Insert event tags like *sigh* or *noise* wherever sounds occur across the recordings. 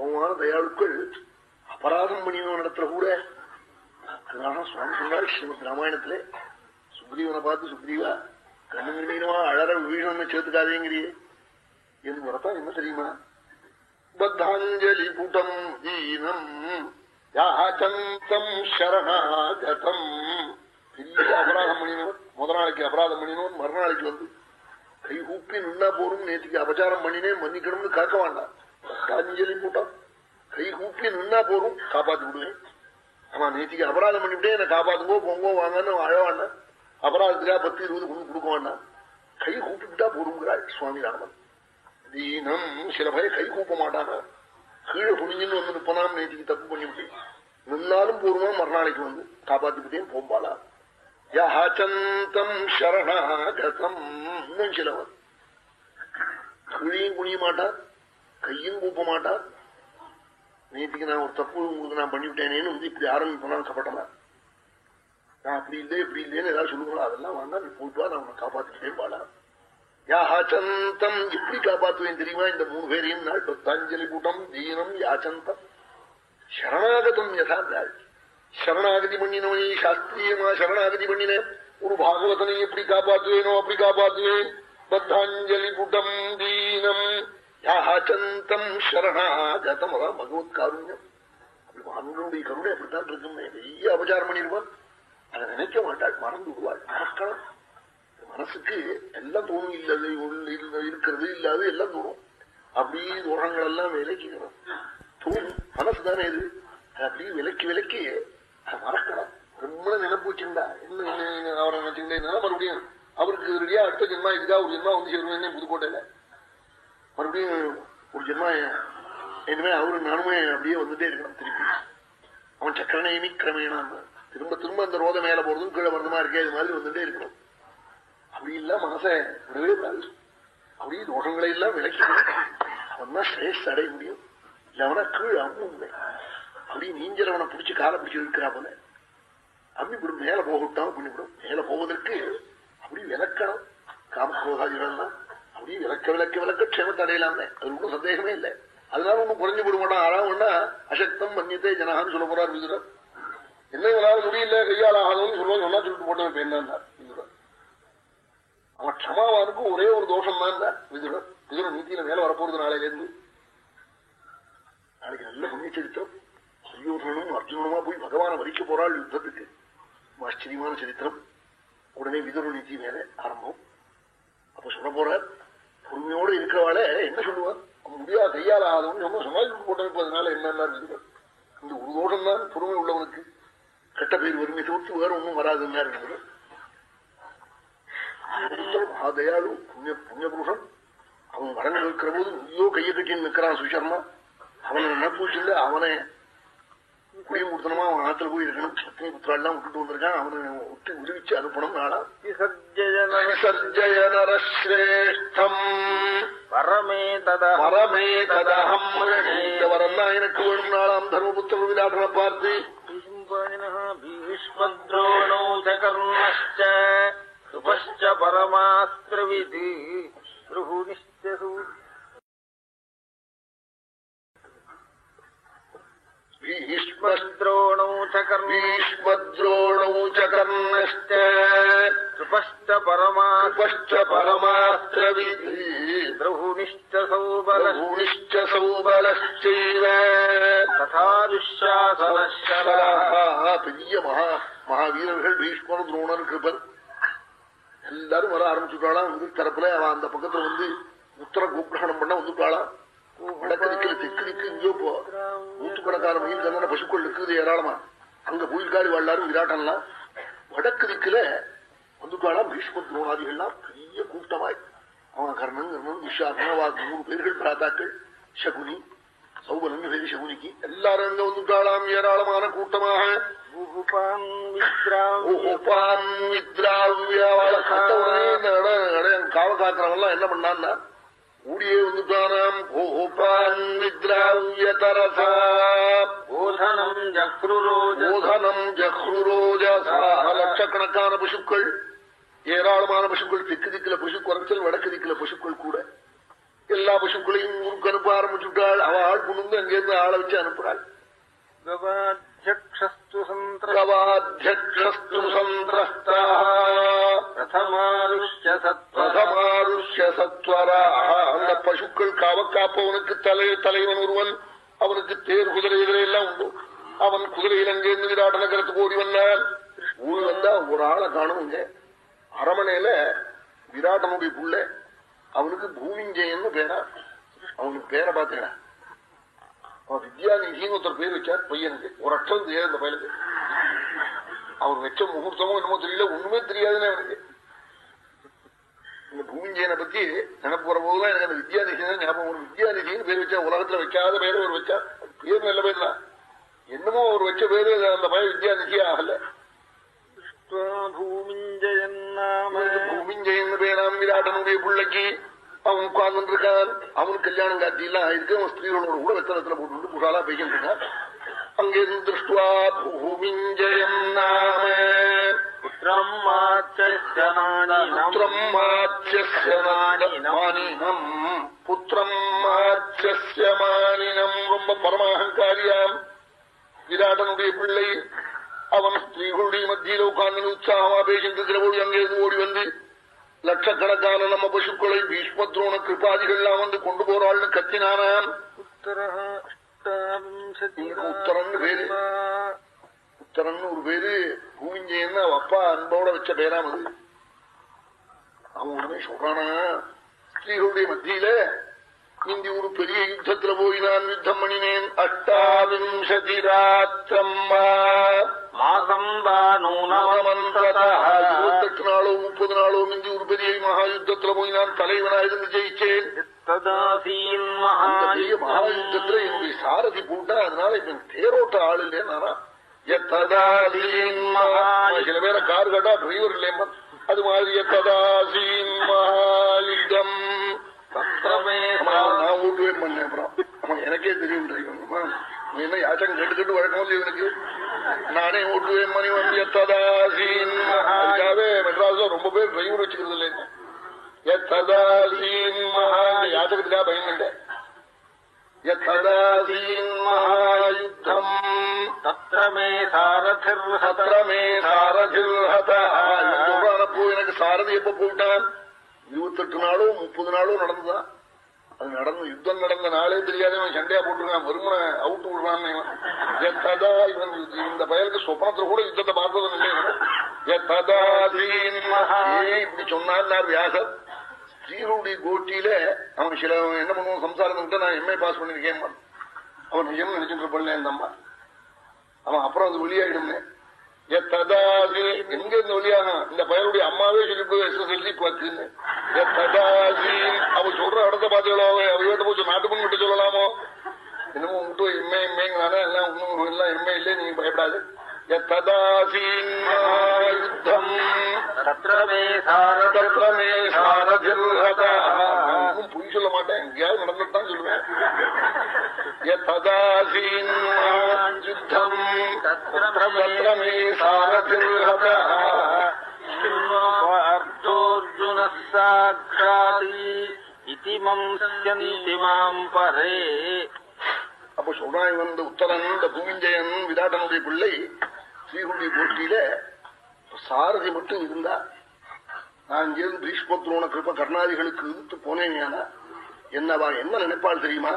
சோமான தயாளுக்கள் அபராதம் பண்ணினவன் இடத்துல கூட. அதனால சுவாமி சொன்னாள் ஸ்ரீமத் ராமாயணத்திலே சுக்ரீவனை பார்த்து சுக்ரீவா கண்ணு நிர்மீனமா அழற வீழன்னு சேர்த்துக்காதேங்கிறியே. என்று வரத்தான் என்ன தெரியுமா? பத்தாஞ்சலி புடம் ஈனம் யாச்சந்தம் சரணாகதம். பெரிய அபராதம் பண்ணினவன் முத நாளைக்கு அபராதம் பண்ணினவன் மறுநாளைக்கு வந்து கை கூப்பி நின்னா போரும் நேற்றுக்கு அபச்சாரம் பண்ணினேன் மன்னிக்கணும்னு காக்க வேண்டாம். பத்தாஞ்சலி கூட்டம் கை கூப்பி நின்னா போரும் காப்பாத்தி விடுவேன் ஆமா நேத்திக்கு அபராதம் பண்ணிவிட்டே என்ன காப்பாத்துங்கோ பொங்கோ வாங்கன்னு அழ அபராதத்துக்காக பத்து இருபது கொண்டு கொடுக்க வேண்டாம். கை கூப்பிட்டா போருங்கிறாள் சுவாமி ராமன். தீனம் சில பய கை கூப்ப மாட்டாங்க. கீழே குனிஞ்சுன்னு வந்து நிப்பனாம் நேற்றுக்கு தப்பு பண்ணிவிட்டு நின்னாலும் போருமா மறுநாளைக்கு வந்து. காப்பாத்திவிட்டேன் போம்பாளா. யாச்சந்தம் சரணாகதம். இன்னும் சிலவன். கீழையும் குனிய மாட்டான். கையும் கூப்ப மாட்டார் நேற்றுக்கு நான் ஒரு தப்பு உங்களுக்கு நான் பண்ணிவிட்டேனேன்னு வந்து இப்படி ஆரம்பிப்பேன் கப்பட்டமா நான் அப்படி இல்லை இப்படி இல்லைன்னு ஏதாவது சொல்லுங்களா? அதெல்லாம் வாங்க நீ போயிட்டு வா நான் உன்னை காப்பாத்திட்டேன் பாடா யாச்சந்தம் எப்படி காப்பாத்துவேன் தெரியுமா? இந்த மூணு பேரையும் நாள் பத்தாஞ்சலி கூட்டம் தீனம் யாச்சந்தம். சரணாகதம் யதா நாள் சரணாகதி பண்ணினவனே சாஸ்திரியமா சரணாகதி பண்ணினேன் ஒரு பாகவதனை எப்படி காப்பாத்துவேனோ அப்படி காப்பாத்துவேன். பத்தாஞ்சலி கூட்டம் தீனம். யாச்சந்தம் சரணாகதம். அதான் பகவத் காருண்யம். அப்படி மகனுடைய கருணை அப்படித்தான் இருக்குமே. நிறைய அபச்சாரம் பண்ணிருவான் அதை நினைக்க மாட்டாள். மறந்து விடுவாள். மறக்கணும் மனசுக்கு எல்லாம் தோணும். இல்லது இருக்கிறது இல்லாது எல்லாம் தோணும். அப்படி தோரங்கள் எல்லாம் விலைக்கணும் தோணும். மனசு தானே இது. அப்படியே விலைக்கு விலக்கி அதை மறக்கணும் ரொம்ப நினைப்பு வச்சிருந்தா. என்ன அவரை நினைச்சுட்டா மறுபடியும் அவருக்கு ரெடியா அடுத்த ஜென்மா இதுக்கா ஒரு ஜென்மா வந்து சேருவேன் புதுக்கோட்டையில. மறுபடியும் ஒரு ஜென்மா இனிமே அவரு நானுமே அப்படியே வந்துட்டே இருக்கணும் திருப்பி. அவன் சக்கரநேமி கிரமேணான் திரும்ப திரும்ப அந்த ரோத மேல போறதும் கீழே வரதுமா இருக்கே இது மாதிரி வந்துட்டே இருக்கணும். அப்படி இல்ல மனசை விடவே கூடாது அப்படியே தோஷங்களை எல்லாம் விளக்கி அவன் தான் அடைய முடியும். இல்லவனா கீழ் அம்மும் அப்படி நீஞ்சரவனை பிடிச்சி காலை பிடிச்சி இருக்கிறா போல. அம்மி இப்படி மேல போகட்டும் அப்படின்னு மேல போவதற்கு அப்படி விளக்கணும். காமக்ரோதாதிகள்லாம் அப்படி விளக்க விளக்க விளக்க க்ஷேமத்தை அடையலாமே அது ஒன்றும் சந்தேகமே இல்லை. அதனால ஒன்றும் குறைஞ்சு விட மாட்டான் ஆறாம் ஒன்னா அசக்தம் மன்னித்தே ஜனகான்னு சொல்ல போறார் விதுரர் என்ன இவனால முடியல கையால் ஆகணும்னு சொல்லுவோம் சொன்னா சொல்லிட்டு போட்டவன் இப்ப என்ன விதுரர் அவன் க்ஷமாவானுக்கும் ஒரே ஒரு தோஷம் தான் விதுரர் விதுர நீதியில மேல வரப்போறது நாளையில இருந்து நாளைக்கு நல்ல புண்ணியச்சரித்திரம். துரியோதனும் அர்ஜுனனுமா போய் பகவான வலிக்க போறாள் யுத்தத்துக்கு. ஆச்சரியமான சரித்திரம். உடனே விதுர நீதி மேல ஆரம்பம். அப்ப சொல்ல போற பொறுமையோடு இருக்கிறவாளே என்ன சொல்லுவான் முடியா கையால் ஆகணும்னு நம்ம சமாளித்து போட்டதுனால என்ன விதுரர் இந்த ஒரு தோஷம் தான் பொறுமை உள்ளவனுக்கு. கெட்ட பேர் வறுமை தவிர்த்து வேற ஒன்றும் வராதுன்னு மகாதயாளு புண்ணிய புண்ணிய புருஷன். அவன் வரங்க இருக்கிற போது ஐயோ கையை கட்டின்னு நிற்கிறான் சுஷர்மா அவனை நினைப்பு அவனை குடிமுடுத்தனமா அவன் ஆத்துல போய் இருக்கணும். சத்திரிய புத்திரா எல்லாம் விட்டுட்டு வந்திருக்கான். அவனை விட்டு விடுவிச்சு அனுப்பணும் நாளா. சர்ஜயனரேஷ்டம் வரமே ததா வரமே ததஹம். இந்த எனக்கு வேணும் நாளாம் தர்மபுத்திர விராட்டனை பார்த்து. பீஷ்மத்ரோணோதகர்ணச்ச பரமாஸ்திரவிதி. भीष्मद्रोणौ च कर्णी भीष्मद्रोणौ च कर्णश्च कृपश्च परमा कृपश्च परमास्त्रविधि द्रहुनिश्च सौबलश्च भूनिश्च सौबलश्चैव तथा दुःशासनश्च பெரிய மகா மகாவீரர்கள் பீஷ்மர் துரோணர் கிருபர் எல்லாரும் வர ஆரம்பிச்சுட்டாளாம் இந்த தரப்புல அவன் அந்த பக்கத்துல வந்து உத்தர கோகிரகணம் பண்ண வந்துட்டாளாம் வடக்கிற்கு தெற்கிற்கு இங்கேயோ போ. நூற்றுக்கணக்கான மயில் கண்ணன பசுக்கள் இருக்குது ஏராளமா. அங்க புயல்காரி வாழ்றாரு விராட்டம்லாம் வடக்கு திக்குல வந்துட்டாலாம் பீஷ்ம துரோணாதிகள்லாம். பெரிய கூட்டமாய். அவன் கர்ணன் கர்ணன் விஷாரணவா மூணு பேர்கள் பிராதாக்கள் சகுனி சௌபனன் பேரு சகுனிக்கு எல்லாரும் அங்க வந்துட்டாளாம். ஏராளமான கூட்டமாக. காவ காக்கிறவன் என்ன பண்ணான்னா ஊடியே வந்துட்டானாம் கோபான் நிதிராவியதரசா போதனம் ஜஹ்ருரோஜனம் லட்சக்கணக்கான பசுக்கள் ஏராளமான பசுக்கள் தெற்கு திக்கில பசு குறைச்சல் வடக்கு திக்கில பசுக்கள் கூட. எல்லா பசுக்களையும் ஊருக்கு அனுப்ப ஆரம்பிச்சுட்டாள். அவள் ஆள் கொண்டு அங்கிருந்து ஆளை வச்சு அனுப்புறாள். गवाध्यक्षस्तु सन्त्र கவாத்தியக்ஷஸ்து சந்திரஸ்தா प्रथमारुष्य सत्त्वः பிரதமாருஷ்ய சத்வரா அந்த பசுக்கள் காவ காப்பவனுக்கு தலை தலைவன் ஒருவன் அவனுக்கு தேர் குதிரை குதிரை எல்லாம் உண்டு அவன் குதிரையில் அங்கிருந்து விராட நகரத்துக்கு ஓடி வந்தான் ஊர் வந்தா ஒரு ஆளை காணுங்க அரமனையில விராட்டனுடைய புள்ள அவனுக்கு பூமிஞ்சயன்னு பேரா அவனுக்கு பேரை பார்த்தீங்கன்னா வித்யாநிதின்னு ஒருத்தர் பேர் வச்சார் பையனுக்கு. ஒரு அச்சம் தெரியாது அந்த பையனுக்கு அவர் வச்ச முகூர்த்தமோ என்னமோ தெரியல ஒண்ணுமே தெரியாதுன்னு அவனுக்கு இந்த பூமிஞ்சயனை பத்தி நினப்பு வரும்போதுதான் எனக்கு அந்த வித்யாநிதி ஞாபகம் வரும். வித்யாநிதினு பேர் வச்சா உலகத்துல வைக்காத பேர் அவர் வச்சா பேர் நல்ல பேர் தான். என்னமோ அவர் வச்ச பேரு அந்த பையன் வித்யாநிதியே ஆகல. பூமிஞ்சயன் பூமிஞ்சயன் பேராம் விராட்டனுடைய பிள்ளைக்கு. அவன் உட்கார்ந்து இருக்கான் அவனுக்கு கல்யாணம் காட்டி எல்லாம் ஆயிருக்கு. அவன் ஸ்திரீகளோட கூட வெத்தனத்துல போட்டு புகாலா பெய்கிட்டு இருக்கான். அங்கிருந்து திருஷ்டுவா பூமிஞ்சயம் நாம. புத்திரம் மாச்சமானினம் புத்திரம் மாச்சமானினம் ரொம்ப பரமாகங்காரியாம். விராடனுடைய பிள்ளை. அவன் ஸ்திரீகளுடைய மத்தியில உட்கார்ந்து உற்சாகமா பேசிட்டு போது அங்கிருந்து ஓடி வந்து லட்சக்கணக்கான நம்ம பசுக்களை பீஷ்மத்ரோண கிருபாதிகள்லாம் வந்து கொண்டு போறாள்னு கத்தினானான் உத்தரன் பேரு. உத்தரன் ஒரு பேரு. பூவிஞ்சேன்னு அப்பா அன்போட வச்ச பேராம் அது அவன் உடனே சொல்றானா? ஸ்திரீகளுடைய மத்தியில இந்தி ஒரு பெரிய யுத்தத்துல போய் நான் யுத்தம் பண்ணினேன். அட்டாவிம்சதி ராத்திரம் மாசம் இருபத்தெட்டு நாளோ முப்பது நாளோ மிஞ்சி ஒரு பெரிய மகா யுத்தத்துல போய் நான் தலைவனா இருந்து ஜெயிச்சேன் மகா யுத்தத்துல என்னுடைய சாரதி போட்டா அதனால இப்ப தேரோட்ட ஆள் இல்லையா நானா? சில பேர கார் கேட்டா டிரைவர் இல்லையம்பன் அது மாதிரி எத்ததாசீன் நான் ஊட்டுவேன் பண்ணேன் அப்புறம். அவன் எனக்கே தெரியும் என்ன யாச்சம் கேட்டு கேட்டு வழக்கம் இவனுக்கு நானே ஓட்டுவேன் மணி வண்டி மெட்ராஸ்ல ரொம்ப பேர் டிரைவர் வச்சுக்கிறது இல்லையா யாச்சகத்துக்காக பயந்துட்டேன் எனக்கு சாரதி எப்ப போயிட்டான் இருபத்தெட்டு நாளோ முப்பது நாளோ நடந்ததா? அது நடந்து யுத்தம் நடந்த நாளே தெரியாதவன் சண்டையா போட்டுருக்கான். வருமனை அவுட்டு விடுறான் இவன். இந்த பயலுக்கு சொப்பனத்துல கூட யுத்தத்தை பார்த்ததும் இல்லை இப்படி சொன்னார் வியாசர். ஸ்ரீருடைய கோட்டியில அவன் சில என்ன பண்ணுவான்? சம்சாரம் நான் எம்ஏ பாஸ் பண்ணிருக்கேன் அவன் நிஜம் நினைச்சிட்டு இருப்பான் இந்த அம்மா அவன் அப்புறம் அது வெளியாயிடும்னே. எங்க இருந்து வழியானா இந்த பையனுடைய அம்மாவே சொல்லிட்டு எஸ்எஸ்எல்சி பத்துன்னு எத்ததாசி அவ சொல்ற இடத்த பாத்துகளோ அவ வீட்டை போச்சு நாட்டு பொண்ணு கிட்ட சொல்லலாமோ? என்னமோ உங்கள்கிட்ட எம்ஏ எம்ஏங்கிறானே எல்லாம் ஒண்ணும் எல்லாம் எம்ஏ இல்லை நீங்க பயப்படாது. பொய் சொல்ல மாட்டேன். எங்கேயாவது நடந்துட்டான் சொல்லுவேன். யுத்தம் தத்திரமே சாரதில் அர்ஜுன சாட்சாதி இதி மம்சந்தி மாம் பரே அப்ப சொல்றான் இவன் இந்த உத்தரன் இந்த பூவிஞ்சயன் விராட்டனுடைய பிள்ளை. ஸ்ரீகுண்டி கோஷ்டியில சாரதி மட்டும் இருந்தா நான் இங்கிருந்து பீஷ்ம துரோண கிருப்ப கர்ணாதிகளுக்கு இழுத்து போனேன் என்னவா என்ன நினைப்பாள் தெரியுமா?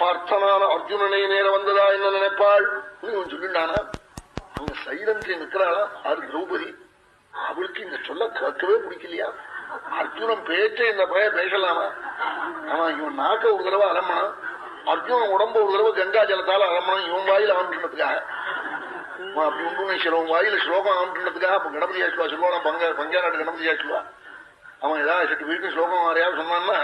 பார்த்தனான அர்ஜுனனை நேரம் வந்ததா என்ன நினைப்பாள்? சொல்லிண்டானா அவங்க சைலன்ஸ்ல நிற்கிறாளா அது திரௌபதி அவளுக்கு இந்த சொல்ல கேட்கவே பிடிக்கலையா? அர்ஜுனன் பேச்ச இந்த பய பேசலாமா? அவன் இவன் நாக்க ஒரு தடவை அலம்பணும் அர்ஜுனன் உடம்ப ஒரு தடவை கங்கா ஜலத்தால அலம்பணும் இவன் வாயில ஆண்டுனதுக்காக அப்படி உண்டு சிலவன் வாயில ஸ்லோகம் ஆண்டுனதுக்காக அப்ப கணபதி ஆச்சுவா சொல்லுவான்? பங்க பஞ்சா நாட்டு கணபதி ஆச்சுவா அவன் ஏதாவது சட்டு வீட்டு ஸ்லோகம் யாரையாவது சொன்னான்னா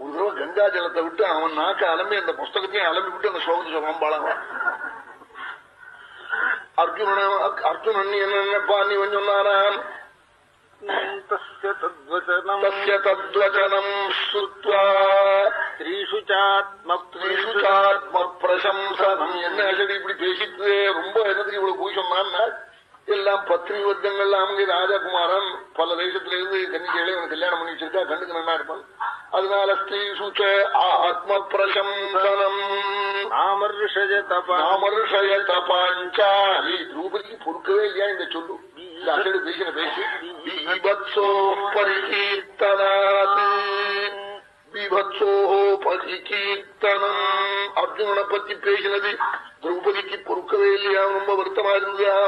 ஒரு தடவை கங்கா ஜலத்தை விட்டு அவன் நாக்க அலம்பி அந்த புஸ்தகத்தையும் அலம்பி விட்டு அந்த ஸ்லோகத்தை சொல்றான். பாலாங்க அர்ஜுனன் அர்ஜுனன் நீ என்ன நீ கொஞ்சம் തദ്വചനം ശ്രുവാ സ്ത്രീഷു ചാത്മസ്ത്രീഷു ചാത്മപ്രശംസനം എന്നെ அடி இப்படி பேசிட்டு ரொம்ப என்னதுக்கு இவ்வளவு பூஷம் தான் எல்லாம் பத்னி வர்க்கங்கள்லாம் அவங்க ராஜகுமாரன் பல தேசத்திலிருந்து கன்னிக்கைகளை அவன் கல்யாணம் பண்ணி வச்சிருக்கா கண்ணுக்கு நல்லா இருப்பான் அதனால ஸ்ரீ சுச்ச ஆத்ம பிரசம்சனம் அமர்ஷய தப அமர்ஷய தபாஞ்சாரி திரௌபதிக்கு பொறுக்கவே இல்லையா இந்த சொல்லு அசடு பேசின பேசி விபத்சோ பரிகீர்த்தனாத் விபத்சோ பரிகீர்த்தனம் அர்ஜுனனை பத்தி பேசினது திரௌபதிக்கு பொறுக்கவே இல்லையா ரொம்ப வருத்தமா இருந்ததா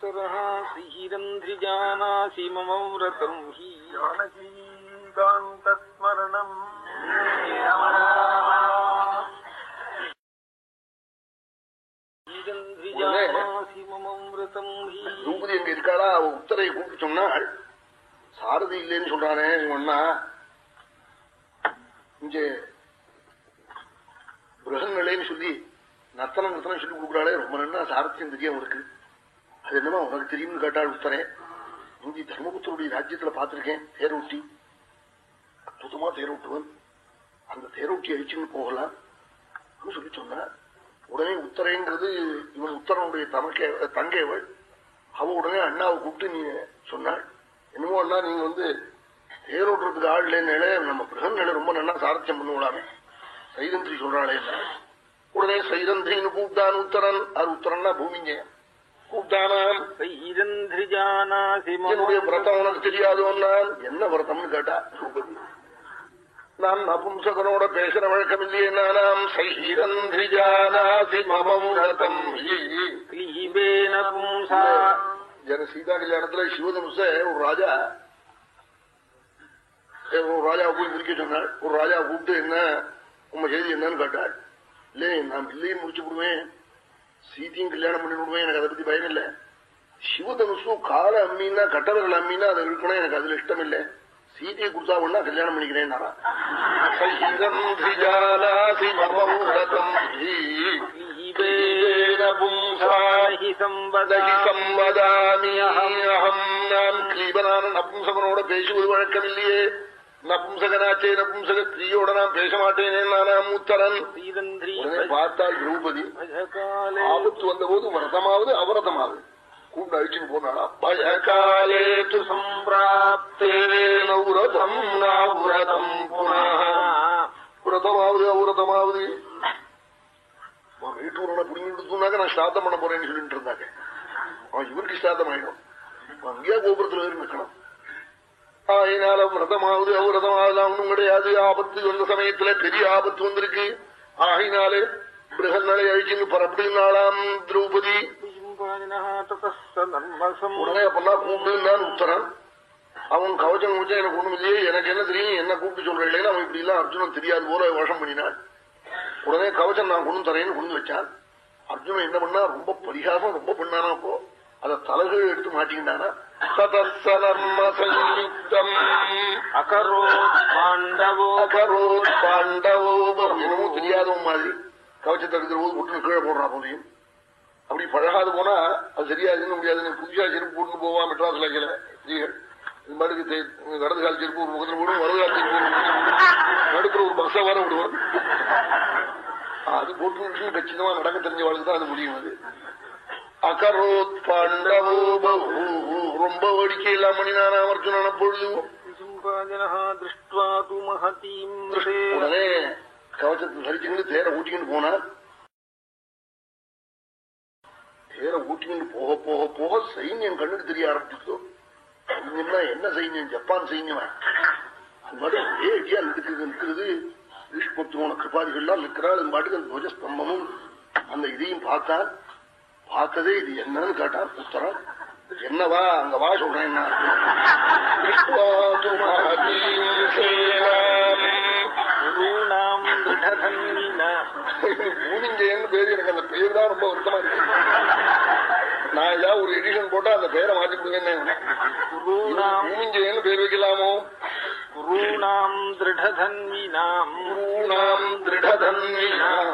சரா சிகிரந்திரிஜானாசி மமௌரதம் ஹி ஜானகீகாந்தஸ்மரணம் எங்க இருக்காளா? அவ உத்தரையை கூப்பிட்டு சொன்னாள். சாரதி இல்லைன்னு சொல்றானே சொன்னா இங்க கிரகங்களேன்னு சொல்லி நத்தனம் நத்தனம் சொல்லி கொடுக்குறாளே. ரொம்ப நன்னா சாரத்தியம் தெரியும் அவருக்கு அது என்னமா உனக்கு தெரியும்னு கேட்டாள் உத்தரேன் இந்தி தர்மபுத்தருடைய ராஜ்யத்துல பார்த்திருக்கேன் தேரோட்டி. அற்புதமா தேரோட்டுவன். அந்த தேரோட்டி அழிச்சுன்னு போகலாம் சொல்லி சொன்ன உடனே உத்தரைங்கிறது இவன் உத்தரனுடைய தமக்கே தங்கேவள் அவ உடனே அண்ணாவை கூப்பிட்டு நீ சொன்னாள் என்னமோ அண்ணா நீங்க வந்து தேரோட்டுறதுக்கு ஆள் இல்லைன்னாலே நம்ம கிரகங்களை ரொம்ப நல்லா சாரத்தியம் பண்ணுவலாமே சைதந்திரி சொல்றாளே. உடனே சைதந்திரின்னு கூப்பிட்டான் உத்தரன். அது உத்தரன்னா பூமிங்க. என்னுடைய விரதம் உனக்கு தெரியாதோன்னான் என்ன விரதம்னு கேட்டா சூப்பதி நான் நபும்சகனோட பேசுற வழக்கம் இல்லையே நானாம். சைரந்திரிஜானாசி மமம் ரதம் ஜன சீதா கல்யாணத்துல சிவதம்ச ஒரு ராஜா ஒரு ராஜாவை போய் முடிக்க சொன்னாள் ஒரு ராஜா கூப்பிட்டு என்ன உங்க செய்தி என்னன்னு கேட்டாள் இல்லையே நான் இல்லையே முடிச்சு விடுவேன். சீத்தையும் கல்யாணம் பண்ணி விடுவேன் எனக்கு அதை பத்தி பயம் இல்லை. சிவதனுசு கால அம்மின்னா கட்டவர்கள் அம்மின்னா அதை இருக்கணும் எனக்கு அதுல இஷ்டம் இல்லை சீதையை கொடுத்தா ஒன்னா கல்யாணம் பண்ணிக்கிறேன் நான். நபும்சவனோட பேசுவது வழக்கமில்லையே நபும்சகனாச்சே நபும்சக ஸ்திரீயோட நான் பேச மாட்டேனே நானா மூத்தரன். பார்த்தாள் திரௌபதி. ஆபத்து வந்த போது வரதமாவது அவரதமாவது. கூண்டு அழிச்சுட்டு போனாளா? பயகாலே சம்பிராப்தேனௌரதம் நாவுரதம் புரதமாவது அவுரதமாவது. வீட்டூரனை புரிஞ்சு சொன்னாக்க நான் ஸ்ராத்தம் பண்ண போறேன்னு சொல்லிட்டு இருந்தாங்க. ஆயினால விரதமாவது அவ்விரதமாவதெல்லாம் ஒன்றும் கிடையாது. ஆபத்து வந்த சமயத்துல பெரிய ஆபத்து வந்திருக்கு. ஆகினாலே பிருகங்களை பரப்படி நாளாம் திரௌபதி. உடனே அப்பெல்லாம் கூப்பிடுன்னு உத்தரன். அவன் கவச்சம் வச்சா எனக்கு ஒண்ணும் இல்லையே. எனக்கு என்ன தெரியும்? என்ன கூப்பிட்டு சொல்றேன் அவன் இப்படி எல்லாம் அர்ஜுனன் தெரியாது போல வருஷம் பண்ணினான். உடனே கவச்சம் நான் கொண்டு தரேன்னு கொண்டு வச்சான். அர்ஜுனன் என்ன பண்ணா ரொம்ப பரிகாசம் ரொம்ப பண்ணானா அப்போ. அதை தலைகள் எடுத்து மாட்டிக்கிட்டானா. ததசனர்ம சயுக்தம் अकरोत् पाण्डवो அகரோத் பாண்டவோ என்னமோ தெரியாதவன் மாதிரி கவச்சத்தை எடுக்கிற போது ஒட்டு கீழே போடுறா போலையும் அப்படி பழகாது போனா அது சரியா இருக்க முடியாது புதுசா செருப்பு போட்டு போவா மெட்ராஸ்ல வைக்கல ஸ்திரீகள் இது மாதிரி தே- இடது கால் செருப்பு ஒரு முகத்துல போடும் வலது கால் செருப்பு ஒரு முகத்துல போடும். நடுப்புற ஒரு பஸ்ஸா வர விடுவார் அது போட்டு கச்சிதமா நடக்க தெரிஞ்சவளுக்கு தான் அது முடியும் அது அகரோத் பாண்டவோ பகு ரொம்ப வேடிக்கை மணி பண்ணினானா அர்ஜுனன பொழுது உடனே கவச்சத்தை தரிச்சுக்கிட்டு தேரை ஊட்டிக்கிட்டு போனார் தேரை ஊட்டிக்கிட்டு போக போக போக சைன்யம் கண்ணுக்கு தெரிய ஆரம்பிச்சுட்டோம் சைன்யம்னா என்ன சைன்யம்? ஜப்பான் சைன்யமா? அது மாதிரி ஒரே அடியா நிற்கிறது நிற்கிறது பீஷ்மத்துவன கிருபாதிகள்லாம் நிற்கிறாள். அது பாட்டுக்கு அந்த துவஜஸ்தம்பமும் அந்த இதையும் பார்த்தான் பார்த்தது இது என்னன்னு கேட்டான் உத்தரம் என்னவா அங்க வா சொல்றேன் என்ன? மூனிங்கன்னு பேர் எனக்கு அந்த பேர் தான் ரொம்ப வருத்தமா இருக்கு. நான் ஏதாவது ஒரு எடிஷன் போட்டா அந்த பேரை மாற்றி கொடுங்க மூனிங்கன்னு பேர் வைக்கலாமோ? குருணாம் திருடதன்வினாம். குருணாம் திருடதன்வினாம்.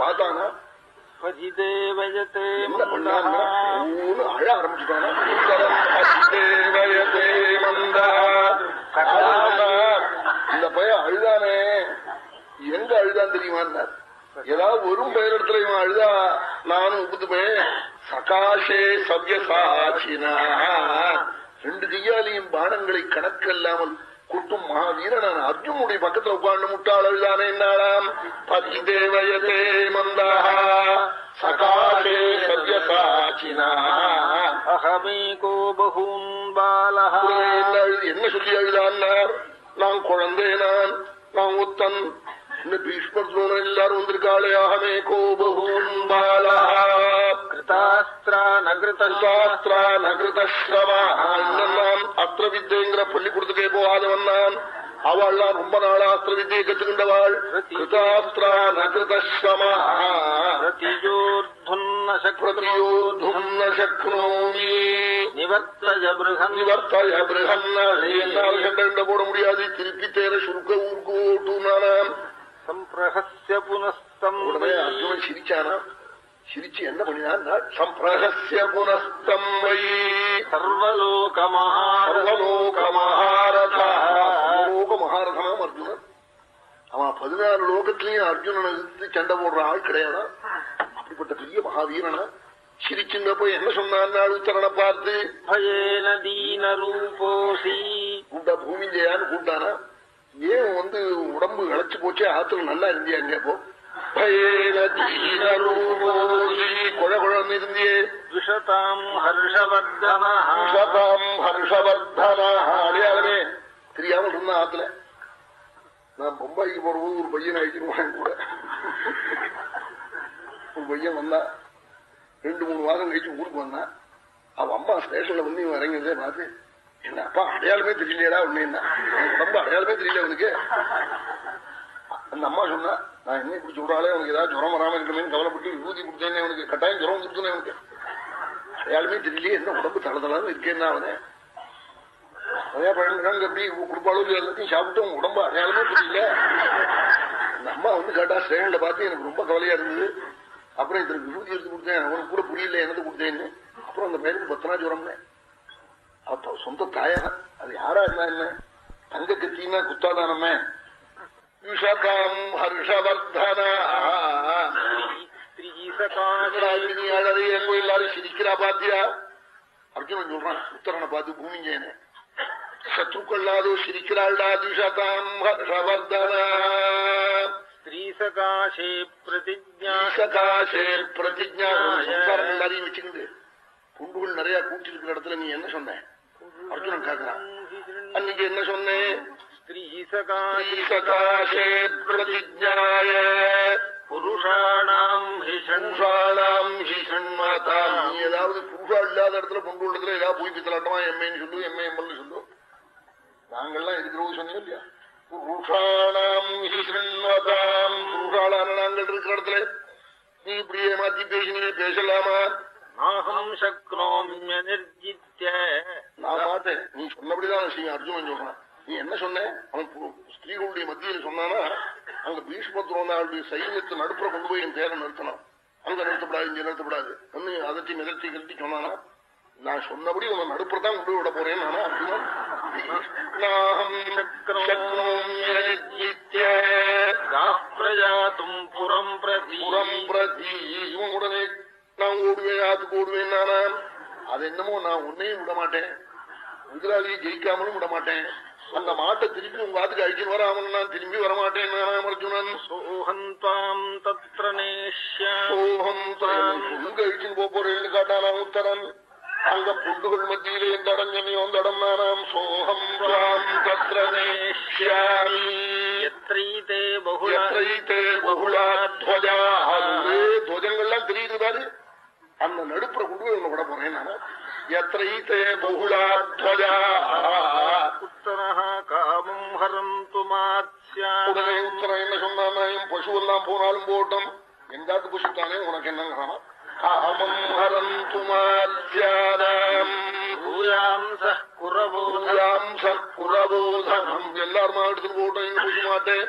பார்த்தானா? அழ. அழுதானா? இந்த பையன் அழுதானே. எங்க அழுதான் தெரியுமா ஏதாவது ஒரு பெயரிடத்துல இவன் அழுதா? நானும் ஒப்புத்துப்பேன். சகாஷே சவ்யசாச்சினா. ரெண்டு கையாலையும் பானங்களை கணக்கல்லாமல் குட்டும் மகாவீரன் அர்ஜுனுடைய பக்கத்துல உட்கார்ந்து முட்டாள் அழுதானே என்னாலாம்? பதி தேவயதே மந்தா சகாஷே சவ்யசாச்சினா அகமேகோ பகூன் பாலः என்ன அழுது- என்ன சொல்லி அழுதான்னார்? நான் குழந்தை நான் நான் ஒத்தன். இந்த பீஷ்மர் துரோணம் எல்லாரும் வந்திருக்காளே. நகிருதஸ்ரவா நான் அஸ்திர வித்தைங்கிற பள்ளிக்கூடத்துக்கே போகாதவன் நான். அவள்லாம் ரொம்ப நாளா அஸ்திர வித்தையை கற்றுக்கின்றவாள் கிருதாஸ்திரா நகிருதஸ்ரமா பிரதியோர்துன்ன சக்ரதியோ பிரதியோதும் ந சக்னோமி நிவர்த்தய போட முடியாது. திருப்பி தேர சுருக்க ஊருக்கு ஓட்டுனானாம். சம்பிரஹஸ்ய புனஸ்தம். உடனே அர்ஜுனன் சிரிச்சானா? சிரிச்சு என்ன பண்ணினான் சம்பிரகசிய புனஸ்தம் வை. சர்வலோக சர்வலோக மகாரதா சர்வலோக மகாரதனாம் அர்ஜுனன். அவன் பதினாறு லோகத்திலையும் அர்ஜுனனை எதிர்த்து சண்டை போடுற ஆள் கிடையாதா? அப்படிப்பட்ட பெரிய மகாவீரனா? சிரிச்சுங்கப்ப என்ன சொன்னான் உத்தரனை பார்த்து? பயேன தீன ரூபோசி ஏன் வந்து உடம்பு இழைச்சு போச்சே? ஆத்துல நல்லா இருந்தியா அங்க போ? இருந்தியே. அடையாளமே. தெரியாமல் இருந்தா ஆத்துல. நான் பொம்பாய்க்கு போறபோது ஒரு பையன் அழைச்சிருவான் கூட. ஒரு பையன் வந்தா. ரெண்டு மூணு வாரம் கழிச்சு ஊருக்கு வந்தான். அவன் அம்மா ஸ்டேஷன்ல வந்து இவன் இறங்கினதே பார்த்து என்ன அப்பா அடையாளமே தெரியலையடா ஒண்ணு என்ன? உடம்பு அடையாளமே தெரியல அவனுக்கு அந்த அம்மா சொன்னா நான் என்ன இப்படி சொல்றாலே அவனுக்கு ஏதாவது ஜுரம் வராம இருக்கணுமே கவலைப்பட்டு விபூதி கொடுத்தேன்னு அவனுக்கு கட்டாயம் ஜுரம் கொடுத்தேன் அவனுக்கு அடையாளமே தெரியலையே என்ன உடம்பு தளதளான்னு இருக்கேன்னா அவனே. நிறைய பழங்காங்க எப்படி குடுப்பாளு எல்லாத்தையும் சாப்பிட்டு அவங்க உடம்பு அடையாளமே தெரியல. அந்த அம்மா வந்து கேட்டா ஸ்டேஷன்ல பார்த்து எனக்கு ரொம்ப கவலையா இருந்தது. அப்புறம் இத்தனை விபூதி எடுத்து கொடுத்தேன் அவனுக்கு கூட புரியல என்னது கொடுத்தேன்னு. அப்புறம் அந்த பையனுக்கு பத்தனா ஜுரம்னே அப்ப சொந்த தாயா அது யாரா இருந்தா என்ன? தங்க கத்தின்னா குத்தாதானமே? யுஷதாம் ஹர்ஷவர்தனா எல்லாரும் சிரிக்கிறா பாத்தியா? அர்ஜுனன் சொல்றான். உத்தரனை பார்த்து பூமிங்கேன சத்ருக்கள்லாதோ சிரிக்கிறாள்டா துஷதாம் ஹர்ஷவர்தனா. ஸ்திரீசகாசே பிரதிஜா. சகாசே பிரதிஜா. எல்லாரையும் வச்சுக்கிண்டு புண்டுகள் நிறைய கூட்டிருக்கிற இடத்துல நீ என்ன சொன்ன? அர்ஜுனன் கேட்கிறான் அன்னைக்கு என்ன சொன்னேன் புருஷாணாம் ஏதாவது புருஷா இல்லாத இடத்துல பொண்டு இடத்துல ஏதாவது போய் பித்தலாட்டமா எம்ஏன்னு சொல்லு எம்ஏ எம்எல்னு சொல்லு. நாங்கள்லாம் இருக்கிறோம் சொன்னோம் இல்லையா? ஹிஷண்மாதாம் புருஷாளான நாங்கள் இருக்கிற இடத்துல நீ இப்படியே மாத்தி பேசினே பேசலாமா? நாகம் சக்னோமிய நிர்ஜித்ய நான் மாட்டேன் நீ சொன்னபடிதான் செய்ய அர்ஜுனன் சொல்றான். நீ என்ன சொன்ன? அவன் ஸ்திரீகளுடைய மத்தியில் சொன்னானா அங்க பீஷ்மத்துவனுடைய சைன்யத்தை நடுப்புற கொண்டு போய் என் பேரை நிறுத்தணும். அங்க நிறுத்தப்படாது இங்க நிறுத்தப்படாது. ஒன்னு அதட்டி மிதட்டி கிரட்டி சொன்னானா நான் சொன்னபடி உன நடுப்புற தான் கொண்டு விட போறேன் நானா அர்ஜுனன். புறம் பிரதி. இவன் உடனே நான் ஓடுவேன் ஆத்துக்கு ஓடுவேன் நானா? அது என்னமோ நான் உன்னையும் விட மாட்டேன் எதிராளியை ஜெயிக்காமலும் விட மாட்டேன் அந்த மாட்டை திருப்பி உங்க ஆத்துக்கு அழிச்சு வராமல் நான் திரும்பி வரமாட்டேன் நானாம் அர்ஜுனன் சோஹம் தாம் தத்ர நேஷ்யாமி சோகம் உங்க அழிச்சுன்னு போறேன்னு காட்டானா உத்தரன் அங்க புண்டுகள் மத்தியிலே எந்த அடஞ்சனி வந்த இடம் நானாம். சோகம் ராம் தத்ர நேஷ்யாமி யத்ரைதே பகுல எத்தைத்தே பகுலா துவஜா. ஒரே துவஜங்கள்லாம் தெரியுது பாரு. அந்த நடுப்புற கொண்டு போய் விட போறேன் நானு. எத்தைத்தே பகுலா துவஜா உத்தரः காமம் ஹரந்து உடனே உத்தரம் என்ன சொன்னான் என் பசு எல்லாம் போனாலும் போட்டும். எங்காத்து பசு தானே உனக்கு என்னங்கிறான். காமம் ஹரந்து சற்குரபோதனம் எல்லாருமா எடுத்துட்டு போட்டோம் எங்க பசு மாட்டேன்.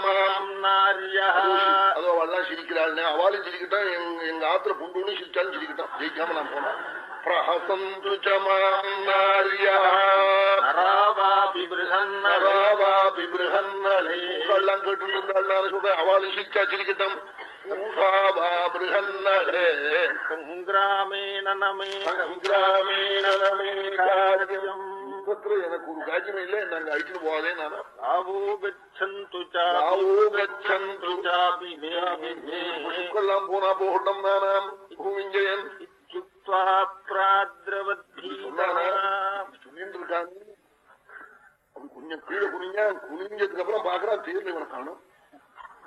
மாம். நார்யः அதோ அவள்லாம் சிரிக்கிறாள் அவளும் சிரிக்கட்டும் எங்க- ஆத்துல புண்டுன்னு சிரிச்சாலும் சிரிக்கட்டும் ஜெயிக்காம நான் போனேன் பிருகன்னலே. ஊரெல்லாம் கேட்டு இருந்தாள் நான் சொல்றேன் அவளும் சிரிச்சா சிரிக்கட்டும். சங்கிராமேண நமே சங்கிராமேண நமே காரியம். யுத்தத்துல எனக்கு ஒரு காரியமே இல்லை நாங்க அழிச்சுட்டு போகாதே நானா. புஷ்கெல்லாம் போனா போகட்டும் நானாம் பூமிஞ்சயன். இத்யுக்த்வா பிராத்ரவத்பீதः சொல்லிட்டு இருக்காங்க அது கொஞ்சம் கீழே குனிஞ்சா குனிஞ்சதுக்கு அப்புறம் பாக்குறான் தேர்ல இவனை காணும்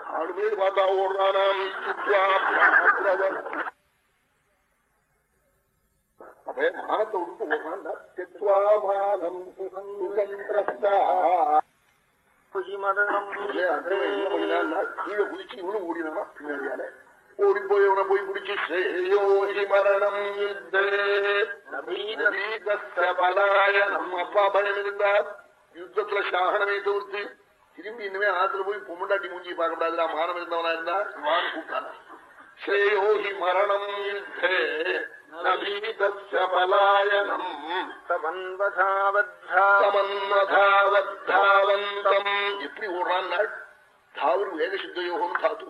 காடு பேர் பார்த்தா ஓடுறானாம் சுத்வா பிராத்ரவ. அப்ப மானத்தை விட்டு ஓடுறான் தெத்வா மானம் சுசந்திரஸ்தா. புகி மரணம் இல்லையா, அப்புறம் என்ன பண்ணினான்னா, கீழே குதிச்சு இவனும் ஓடினானா பின்னாடியால. ஓடி போய் அவனை போய் பிடிச்சு ஸ்ரேயோஹி மரணம் நம்ம அப்பா பயம் இருந்தார். யுத்தத்துல சாகனமே தவிர்த்து திரும்பி இனிமே ஆத்துல போய் பொம்மண்டாட்டி மூஞ்சி பார்க்க கூடாதுடா மானம் இருந்தவனா இருந்தா வான்னு கூப்பிட்டானா. ஸ்ரேயோஹி மரணம் யுத்தே பலாயனம் சமன்மதாவத்தாவந்தம் எப்படி ஓடுறான் தாவரு வேக சித்த யோகம் தாத்து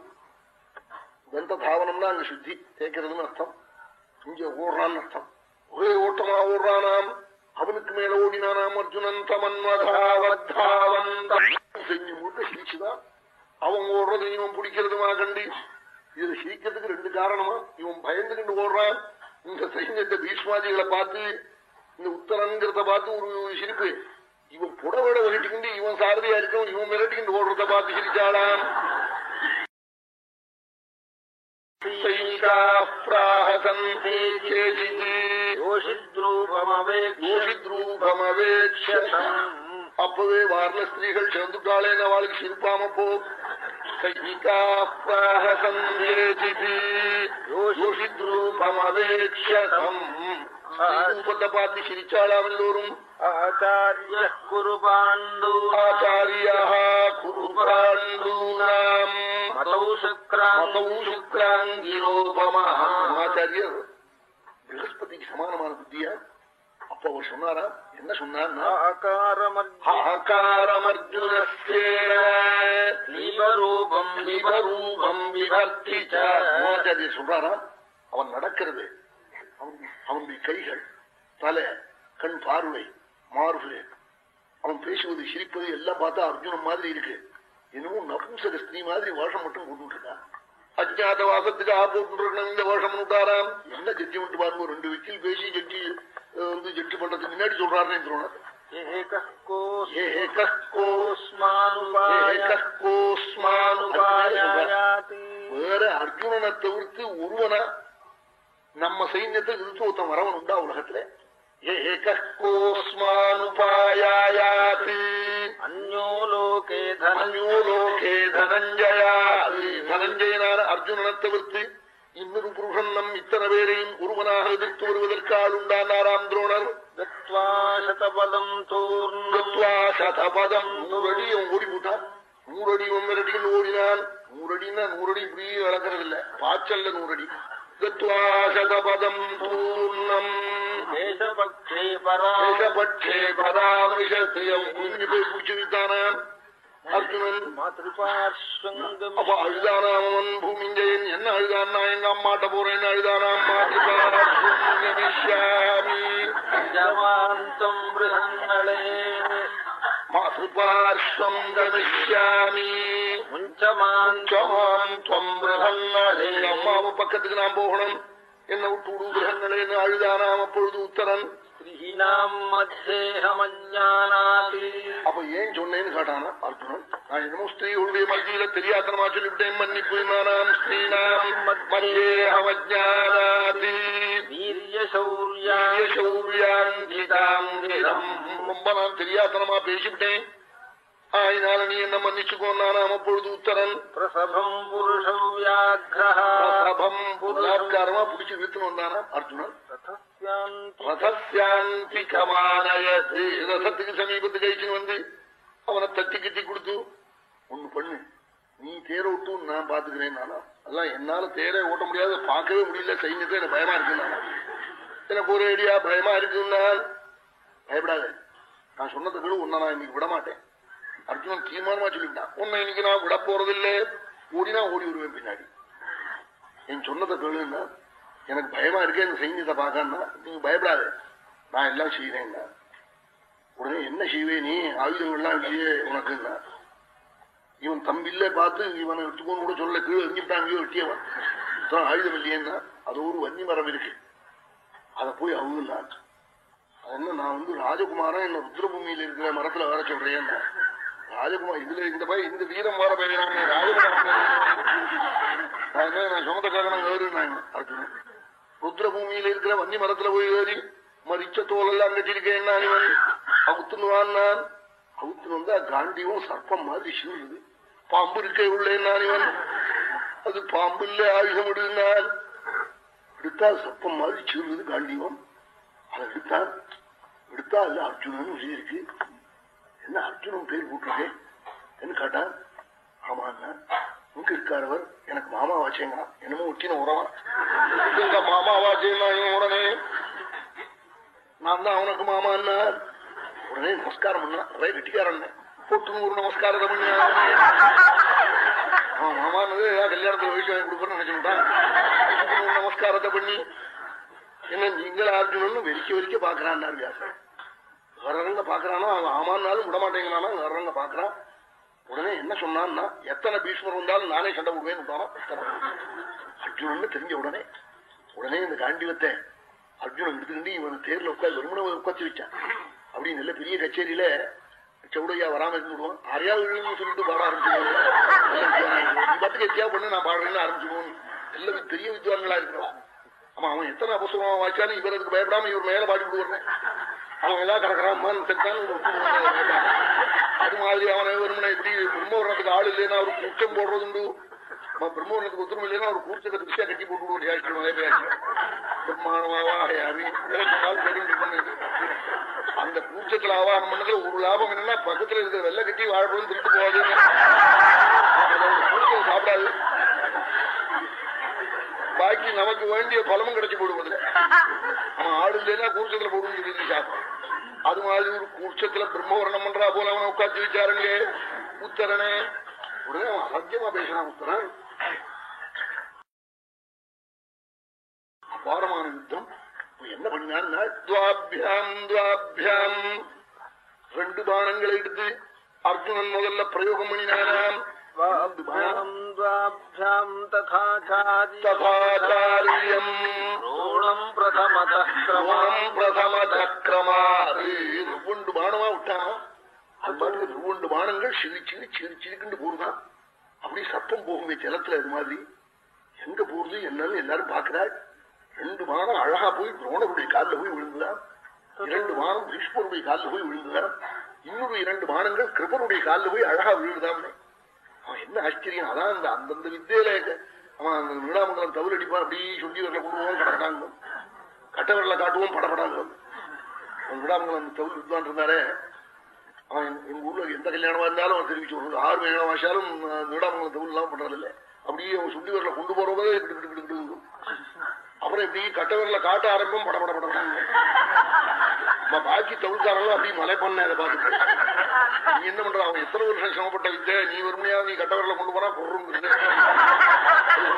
தந்த தாவனம்னா அங்க சுத்தி தேய்க்கிறதுன்னு அர்த்தம். இங்க ஓடுறான்னு அர்த்தம். ஒரே ஓட்டமா ஓடுறானாம். அவனுக்கு மேல ஓடினானாம் அர்ஜுனன். தமன்மதாவத்தாவந்தம் செஞ்சு முழுக்க சிரிச்சுதான் அவன் ஓடுறது இவன் பிடிக்கிறதுமா கண்டி? இது சிரிக்கிறதுக்கு ரெண்டு காரணமா? இவன் பயந்துகிட்டு ஓடுறான். இந்த சைன்யத்தை பீஷ்மாஜிகளை பார்த்து இந்த உத்தரங்கிறத பார்த்து ஒரு சிரிப்பு இவன் புடவட விரட்டிக்கிண்டு இவன் சாரதியா இருக்கவன் இவன் மிரட்டிக்கிண்டு ஓடுறத பார்த்து சிரிச்சாளாம் யோஷித்ரூபமவேக்ஷ யோஷித்ரூபமவேக்ஷம் அப்பவே வார்ல ஸ்திரீகள் சேர்ந்துட்டாளேன்னு அவளுக்கு சிரிப்பாம போ. ரூபத்தை பார்த்து சிரிச்சாளாம் எல்லோரும். ஆச்சாரிய குரு பாண்டு ஆச்சாரியா குருபாண்டூனாம் சுக்ராங்கிரோபமா ஆச்சாரியர். பிரகஸ்பதிக்கு சமானமான புத்தியா? அப்ப அவர் சொன்னாரா? என்ன சொன்னார்னா ஆகாரமர்ஜி ஆகாரமர்ஜுனஸ்ய. லீபரூபம் விபரூபம் விபர்த்தி ச. ஆச்சாரியர் சொல்றாரா? அவன் நடக்கிறது. அவன் அவனுடைய கைகள் தலை கண் பார்வை மார்பு. அவன் பேசுவது சிரிப்பது எல்லாம் பார்த்தா அர்ஜுனன் மாதிரி இருக்கு. இன்னமும் நபும்சக ஸ்திரீ மாதிரி வேஷம் மட்டும் போட்டு இருக்கான். அஜாத வாசத்துக்கு ஆ போட்டு இந்த வருஷம் விட்டாராம் என்ன ஜட்ஜி விட்டு பாருங்க ரெண்டு விக்கில் பேசி ஜட்ஜி வந்து ஜட்ஜி பண்றதுக்கு முன்னாடி சொல்றாருன்னு தோணும் வேற அர்ஜுனனை தவிர்த்து ஒருவனா நம்ம சைன்யத்தை எதிர்த்து ஒருத்தன் வரவன் உண்டா உலகத்துல அந்யோ லோகே தனஞ்சோ அந்யோ லோகே தனஞ்சயா தனஞ்சயனான அர்ஜுனனை தவிர்த்து இன்னொரு புருஷன் நம் இத்தனை பேரையும் ஒருவனாக எதிர்த்து வருவதற்கால் உண்டானாராம் துரோணர் கத்வா சதபலம் தூர்ணம் கத்வா சதபதம் நூறடி அவன் ஓடி போட்டான் நூறடி அவன் மிரட்டின்னு ஓடினான் நூறடின்னா நூறடி இப்படி பாய்ச்சல்ல நூறடி சதபதம் பூர்ணம் தேசபக்ஷே பரா தேசபட்சே பராமரிசத்தியம் குஞ்சு போய் பூச்சி விட்டானான் அர்ஜுனன் மாதృపాர்ஷ்வங்கம் அப்ப அழுதானாம் அவன் பூமிஞ்சயன் என்ன அழுதான்னா எங்க அம்மாட்ட போறேன்னு அழுதானாம்? ஜவாந்தம் பிருகங்களே மாற்றுபார்ஸ்வம் கமிஷ்யாமி முஞ்சமாந்தம் எங்க அம்மாவை பக்கத்துக்கு நான் போகணும் என்ன விட்டு விடு கிரகங்களேன்னு அழுதானாம் அப்ப ஏன் சொன்னேன்னு கேட்டானா அர்ஜுனன் நான் என்னமோ ஸ்திரீகளுடைய மத்தியில தெரியாதனமா சொல்லிவிட்டேன் மன்னிப்பு நானாம் ஸ்ரீனாம் மத்தியேகமஜானாதி வீரிய சௌரியா சௌரியாங்கிதாங்கிதம் ரொம்ப நான் தெரியாதனமா பேசிவிட்டேன். ஆயினால நீ என்ன மன்னிச்சுக்கோ நானாம் அப்பொழுது உத்தரன் பிரசபம் புருஷம் வியாகிரஹா பிரசபம் பலாத்காரமா பிடிச்சு இழுத்துன்னு வந்தானா அர்ஜுனன் ரதத்துக்கு சமீபத்துக்கு கழிச்சுன்னு வந்து அவனை தட்டி கட்டி கொடுத்து ஒண்ணு பண்ணு நீ தேர விட்டு நான் பாத்துக்கிறேன் நானா அதெல்லாம் என்னால தேரை ஓட்ட முடியாது பார்க்கவே முடியல சைன்யத்தை எனக்கு பயமா இருக்கு எனக்கு ஒரு ஐடியா பயமா இருக்குன்னா பயப்படாத நான் சொன்னதுக்கு உன்னை நான் இன்னைக்கு விட மாட்டேன் அர்ஜுனன் தீர்மானமா சொல்லிவிட்டான் உன்னை இன்னைக்கு நான் விட போறதில்லை. ஓடினா ஓடி வருவேன் பின்னாடி. என் சொன்னதை கேளுன்னா எனக்கு பயமா இருக்கே இந்த சைன்யத்தை பார்க்கன்னா நீங்க பயப்படாத. நான் எல்லாம் செய்யறேன்னா உடனே என்ன செய்வே நீ? ஆயுதங்கள்லாம் இல்லையே உனக்குன்னா. இவன் தம்பில்ல பார்த்து இவனை எடுத்துக்கோன்னு கூட சொல்ல கீழே எரிஞ்சுட்டான் அங்கேயோ வெட்டியவன். இத்தனை ஆயுதம் இல்லையேன்னா அது ஒரு வன்னி மரம் இருக்கு. அதை போய் அவுகுனான் அது என்ன நான் வந்து ராஜகுமாரன் என்ன ருத்ரபூமியில இருக்கிற மரத்துல வர சொல்றேன்னா ராஜகுமார் இதுல இந்த பய இந்த வீரம் வர பையன் ராஜகுமார் நான் சொந்தக்காரன் ஏறுனாங்க அர்ஜுனன் ருத்ரபூமியில இருக்கிற வன்னி மரத்துல போய் ஏறி மரிச்ச தோலெல்லாம் கட்டிருக்கேன் நான் இவன் நான் அவுத்துன்னு வந்தா காண்டியும் சர்ப்பம் மாதிரி சீருது பாம்பு இருக்க உள்ளேன் நான் இவன் அது பாம்பு இல்ல ஆயுதம் விடுனான் எடுத்தா சர்ப்பம் மாதிரி சீருது காண்டியம் அதை எடுத்தான் எடுத்தா இல்ல அர்ஜுனன் இருக்கு என்ன அர்ஜுனன் பேர் போட்டிருக்கேன் என்ன கேட்டான் ஆமாண்ணா இங்க இருக்காரவர் எனக்கு மாமா வாச்சேங்கிறான் என்னமோ ஒட்டின உறவா. எங்க மாமா வாச்சேன்னா உடனே. நான் தான் அவனுக்கு மாமா உடனே நமஸ்காரம் பண்ணா. நிறைய கட்டிக்காரன் போட்டு ஒரு நமஸ்காரத்தை பண்ணி. அவன் மாமானது கல்யாணத்துல வயசு வாங்கி கொடுக்குறேன்னு நினைச்சுட்டான் நமஸ்காரத்தை பண்ணி. என்ன நீங்கள் அர்ஜுனன் வெறிக்க வெறிக்க பாக்குறான்னாரு வியாசன் வரரங்க பாக்குறானா அவன் ஆமான்னாலும் விட மாட்டேங்கிறானா பாக்குறான் உடனே என்ன சொன்னான்னா எத்தனை பீஷ்மர் வந்தாலும் நானே சண்டை விடுவேன் அர்ஜுனன். தெரிஞ்ச உடனே உடனே இந்த காண்டிவத்தை அர்ஜுனன் எடுத்துக்கிட்டு இவன் தேர்ல உட்காந்து வெறுமனை உட்காந்து வச்சான். அப்படின்னு நல்ல பெரிய கச்சேரியில சவுடையா வராம இருந்துடுவோம் அறையாவுன்னு சொல்லிட்டு பாட ஆரம்பிச்சுடுவோம் பத்துக்கு எத்தியா பண்ணு நான் பாடுறேன்னு ஆரம்பிச்சுடுவோம் எல்லாம் பெரிய வித்வான்களா இருக்கிறான் ஆமா அவன் எத்தனை புத்தகம் வாய்ச்சாலும் அதுக்கு பயப்படாம இவர் மேல பாடி விடுவாங்க அவன் எல்லாம் கிடக்குறான் அது மாதிரி அவனை வெறுமனை எப்படி பிரம்மவரணத்துக்கு ஆள் இல்லைன்னா அவரு கூச்சம் போடுறது உண்டு பிரம்மவரணத்துக்கு உத்தரவு இல்லைன்னா ஒரு கூச்சத்தை பிச்சா கட்டி போட்டு விடுவோம் பிரம்மாணமாவா யாரு? அந்த கூச்சத்துல ஆவாரம் பண்ணதுல ஒரு லாபம் என்னன்னா பக்கத்துல இருக்கிற வெள்ள கட்டி வாழ்றதும் திருட்டு போகாது. கூச்சல் சாப்பிடாது. பாக்கி நமக்கு வேண்டிய பலமும் கிடைச்சு போடுவதில்லை அவன் ஆடு இல்லைன்னா கூச்சத்துல போடுவோம் சொல்லி சாப்பிடும் அது மாதிரி ஒரு கூச்சத்துல பிரம்மவரணம் பண்றா போல அவனை உட்காந்து வச்சாருங்களே உத்தரனே. உடனே அவன் அசத்தியமா பேசுறான் உத்தரன். அபாரமான யுத்தம். என்ன பண்ணினான்னா துவாபியாம் துவாபியாம். ரெண்டு பானங்களை எடுத்து அர்ஜுனன் முதல்ல பிரயோகம் பண்ணினானாம் ரெண்டு பானமா விட்டானா அது பாட்டுக்கு ரெண்டு பானங்கள் சிரி சிரி சிரி சிரிக்கிண்டு போடுதான் அப்படி சத்தம் போகுமே ஜலத்துல அது மாதிரி. எங்க போறது? என்னன்னு எல்லாரும் பாக்குறாள் ரெண்டு மாதம் அழகா போய் துரோணருடைய காலில் போய் விழுந்துதான். இரண்டு மாதம் பீஷ்மருடைய காலில் போய் விழுந்துதான். இன்னொரு இரண்டு மாதங்கள் கிருபருடைய காலில் போய் அழகா விழுதுதான் அவன் என்ன ஆச்சரியம்? அதான் அந்த அந்தந்த வித்தியில அவன் அந்த வீடாமங்கலம் தவிர அடிப்பான் அப்படியே சொல்லி வரல கொடுவோம் கடக்கடாங்க கட்டவரில் காட்டுவோம் படப்படாங்க அவன் வீடாமங்கலம் அந்த தவிர வித்வான் இருந்தாரே அவன் எங்க ஊர்ல எந்த கல்யாணமா இருந்தாலும் அவன் தெரிவிச்சு விடுறது ஆறு கல்யாணம் ஆச்சாலும் வீடாமங்கலம் தவிர எல்லாம் பண்றதில்லை அப்படியே அவன் சுண்டி வரல கொண்டு போறவங்க அப்புறம் இப்படி கட்டவரில காட்ட ஆரம்பம் படப்பட படப்படாங்க பாக்கி தவிர்க்காரங்களும் அப்படியே மலை பண்ண அதை பார்த்துட்டு. நீ *laughs* என்ன பண்ற? அவன் எத்தனை வருஷம் சிரமப்பட்ட வித்த நீ வறுமையா நீ கட்டவரில் கொண்டு போனா பொருள்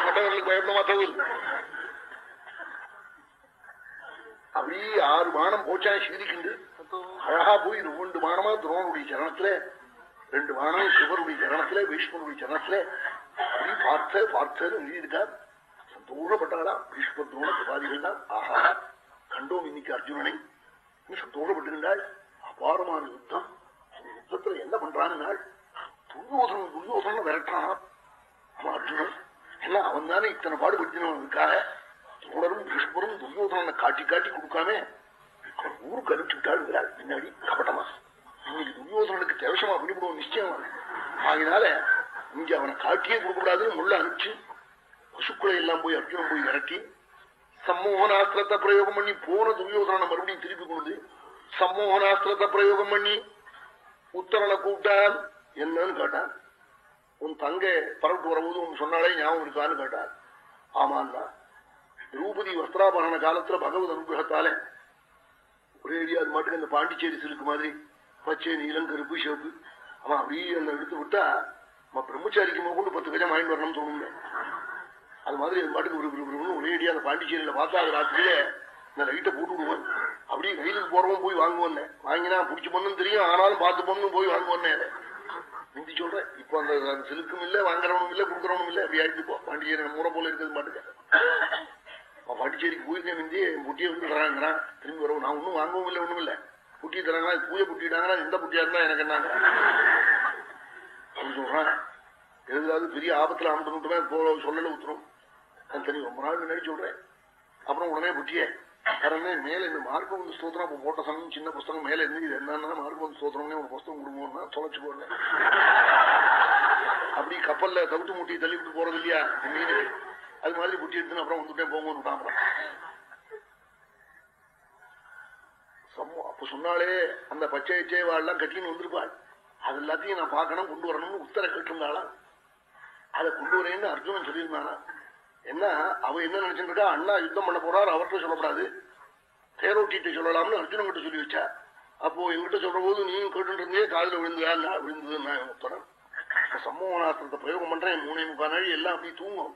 கட்டவர்களுக்கு பயப்படமா தவில் அப்படி ஆறு மானம் போச்சா சிரிக்கிண்டு அழகா போய் ரெண்டு மானமா துரோனுடைய சரணத்துல ரெண்டு மானம் சிவருடைய சரணத்துல பீஷ்மருடைய சரணத்துல அப்படி பார்த்த பார்த்தன்னு எழுதியிருக்கார். சந்தோஷப்பட்டாளா பீஷ்ம துரோண தான் ஆஹா கண்டோம் இன்னைக்கு அர்ஜுனனை. நீ சந்தோஷப்பட்டுகின்றாள் அபாரமான யுத்தம். யுத்தத்துல என்ன பண்றான்னு துரியோதனன் துரியோதனம் விரட்டான். அவன் அர்ஜுனன் என்ன அவன் தானே இத்தனை பாடுபடுத்தினவனுக்காக தோழரும் பீஷ்மரும் துரியோதனனை காட்டி காட்டி கொடுக்காம. அவன் ஊருக்கு அனுப்பிச்சுட்டாளுங்கிறாள் பின்னாடி கபட்டமா? இன்னைக்கு துரியோதனனுக்கு தேவசமா பண்ணிவிடுவோம் நிச்சயம். ஆகினால இங்க அவனை காட்டியே கொடுக்கூடாதுன்னு முள்ள அனுப்பிச்சு பசுக்களை எல்லாம் போய் அர்ஜுனன் போய் இறக்கி சம்மோகனாஸ்திரத்தை பிரயோகம் பண்ணி போன துரியோதன மறுபடியும் திருப்பி கொண்டு சம்மோகனாஸ்திரத்தை பிரயோகம் பண்ணி உத்தரனை கூப்பிட்டான் என்னன்னு கேட்டான் உன் தங்கை பரவிட்டு வரும்போது உன் சொன்னாலே ஞாபகம் இருக்கான்னு கேட்டான் ஆமான்னா திரௌபதி வஸ்திராபரண காலத்துல பகவத் அனுகிரகத்தாலே. ஒரே அடி அது மாட்டுக்கு அந்த பாண்டிச்சேரி சிலுக்கு மாதிரி. பச்சை நீலம் கருப்பு சிவப்பு. அவன் அப்படியே அந்த எடுத்து விட்டா நம்ம பிரம்மச்சாரிக்கு கொண்டு பத்து கஜம் வாங்கிட்டு வரணும்னு தோணுங்க அது மாதிரி அது மாட்டுக்கு ஒரு ஒரே அடியா அந்த பாண்டிச்சேரியில பார்த்தா அது ராத்திரியே நான் லைட்டை போட்டு விடுவேன் அப்படியே ரயிலுக்கு போறவன் போய் வாங்குவேன் வாங்கினா பிடிச்சி பொண்ணும் தெரியும் ஆனாலும் பார்த்து பொண்ணும் போய் வாங்குவேன் முந்தி சொல்றேன் இப்போ அந்த சிலுக்கும் இல்ல வாங்குறவனும் இல்ல குடுக்கறவனும் இல்ல அப்படி ஆயிடுச்சு போ பாண்டிச்சேரி மூட போல இருக்கிறது மாட்டுக்கு பாண்டிச்சேரிக்கு போயிருக்கேன் முந்தி புட்டியை வந்து தராங்கிறான். திரும்பி வரவும் நான் ஒன்றும் வாங்கவும் இல்லை ஒண்ணும் இல்லை. புட்டி தராங்களா? பூஜை புட்டிட்டாங்கன்னா எந்த புட்டியா இருந்தா எனக்கு என்னங்க அப்படின்னு சொல்றான். எதுலாவது பெரிய ஆபத்துல ஆமட்டு போ சொல்லல ஊத்துறோம். நான் ரொம்ப நாள் முன்னாடி சொல்றேன். அப்புறம் உடனே புட்டியே காரணம் மேல இந்த மார்க்கம் வந்து ஸ்தோத்திரம் அப்ப போட்ட சமயம் சின்ன புஸ்தகம் மேல இருந்து இது என்னன்னா மார்க்கம் வந்து ஸ்தோத்திரம்னே ஒரு புஸ்தகம் கொடுங்கன்னு தொலைச்சு போடல அப்படி கப்பல்ல தவிட்டு முட்டி தள்ளி விட்டு போறது இல்லையா? மீன் அது மாதிரி குட்டி எடுத்துன்னு அப்புறம் வந்துட்டேன் போங்கன்னு விட்டாங்க. அப்ப சொன்னாலே அந்த பச்சை இச்சை கட்டின்னு வந்திருப்பாள். அது எல்லாத்தையும் நான் பார்க்கணும் கொண்டு வரணும்னு உத்தர கேட்டிருந்தாளா அதை கொண்டு வரேன்னு அர்ஜுனன் சொல்லியிருந்தானா என்ன? அவ என்ன நினைச்சுட்டு இருக்கா? அண்ணா யுத்தம் பண்ண போறாரு அவர்கிட்ட சொல்லக்கூடாது. தேரோட்டிட்ட சொல்லலாம்னு அர்ஜுனன் கிட்ட சொல்லி வச்சா. அப்போ எங்கிட்ட சொல்ற போது நீயும் கேட்டுருந்தே இருந்தே காலில் விழுந்தா விழுந்தது நான் உத்தரன் இப்ப பிரயோகம் பண்றேன் மூணே முக்கால் நாள் எல்லாம் அப்படி தூங்கும்.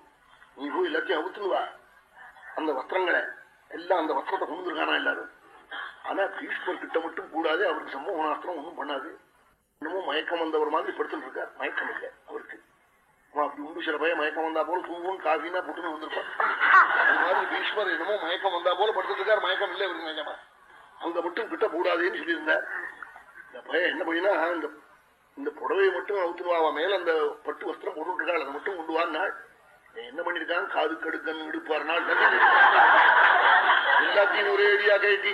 நீ போய் எல்லாத்தையும் அவுத்துனுவா அந்த வஸ்திரங்களை எல்லாம் அந்த வஸ்திரத்தை கொண்டுருக்கானா எல்லாரும்? ஆனா பீஷ்மர் கிட்ட மட்டும் கூடாது அவருக்கு சம்மோகனாஸ்திரம் ஒன்றும் பண்ணாது. இன்னமும் மயக்கம் வந்தவர் மாதிரி படுத்துட்டு இருக்கார். மயக்கம் இல்லை அவருக்கு. அவன் அப்படி உண்டு சில பையன் மயக்கம் வந்தா போல தூங்கும் காஃபினா போட்டுன்னு வந்திருப்பான் அது *laughs* மாதிரி பீஷ்மர் என்னமோ மயக்கம் வந்தா போல படுத்துட்டு இருக்கார் மயக்கம் இல்லை இவருக்கு நிஜமா. அங்க மட்டும் கிட்ட கூடாதுன்னு சொல்லியிருந்தார். இந்த பையன் என்ன பண்ணினா இந்த இந்த புடவையை மட்டும் அவுத்துருவா அவன் மேல அந்த பட்டு வஸ்திரம் போட்டுட்டு இருக்காள் அதை மட்டும் கொண்டு வான்னாள். என்ன பண்ணிருக்கான் காது கடுக்கன் இடுப்பாருனாள் எல்லாத்தையும் ஒரே அடியா கட்டி